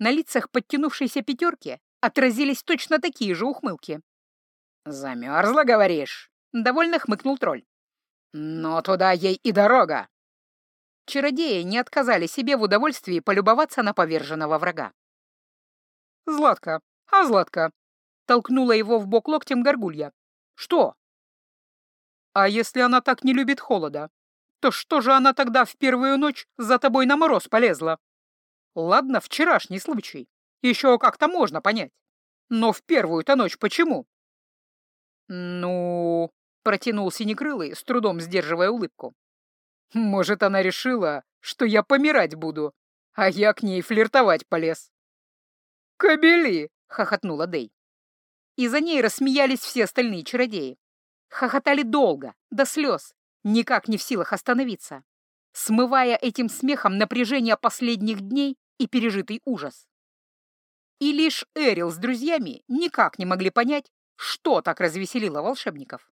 На лицах подтянувшейся пятерки отразились точно такие же ухмылки. «Замерзла, говоришь?» — довольно хмыкнул тролль. «Но туда ей и дорога!» Чародеи не отказали себе в удовольствии полюбоваться на поверженного врага. «Златка, а Златка!» — толкнула его в бок локтем горгулья. «Что?» «А если она так не любит холода, то что же она тогда в первую ночь за тобой на мороз полезла? Ладно, вчерашний случай. Еще как-то можно понять. Но в первую-то ночь почему?» «Ну...» — протянул Синекрылый, с трудом сдерживая улыбку. «Может, она решила, что я помирать буду, а я к ней флиртовать полез». «Кобели!» — хохотнула Дэй. И за ней рассмеялись все остальные чародеи. Хохотали долго, до слез, никак не в силах остановиться, смывая этим смехом напряжение последних дней и пережитый ужас. И лишь Эрил с друзьями никак не могли понять, что так развеселило волшебников.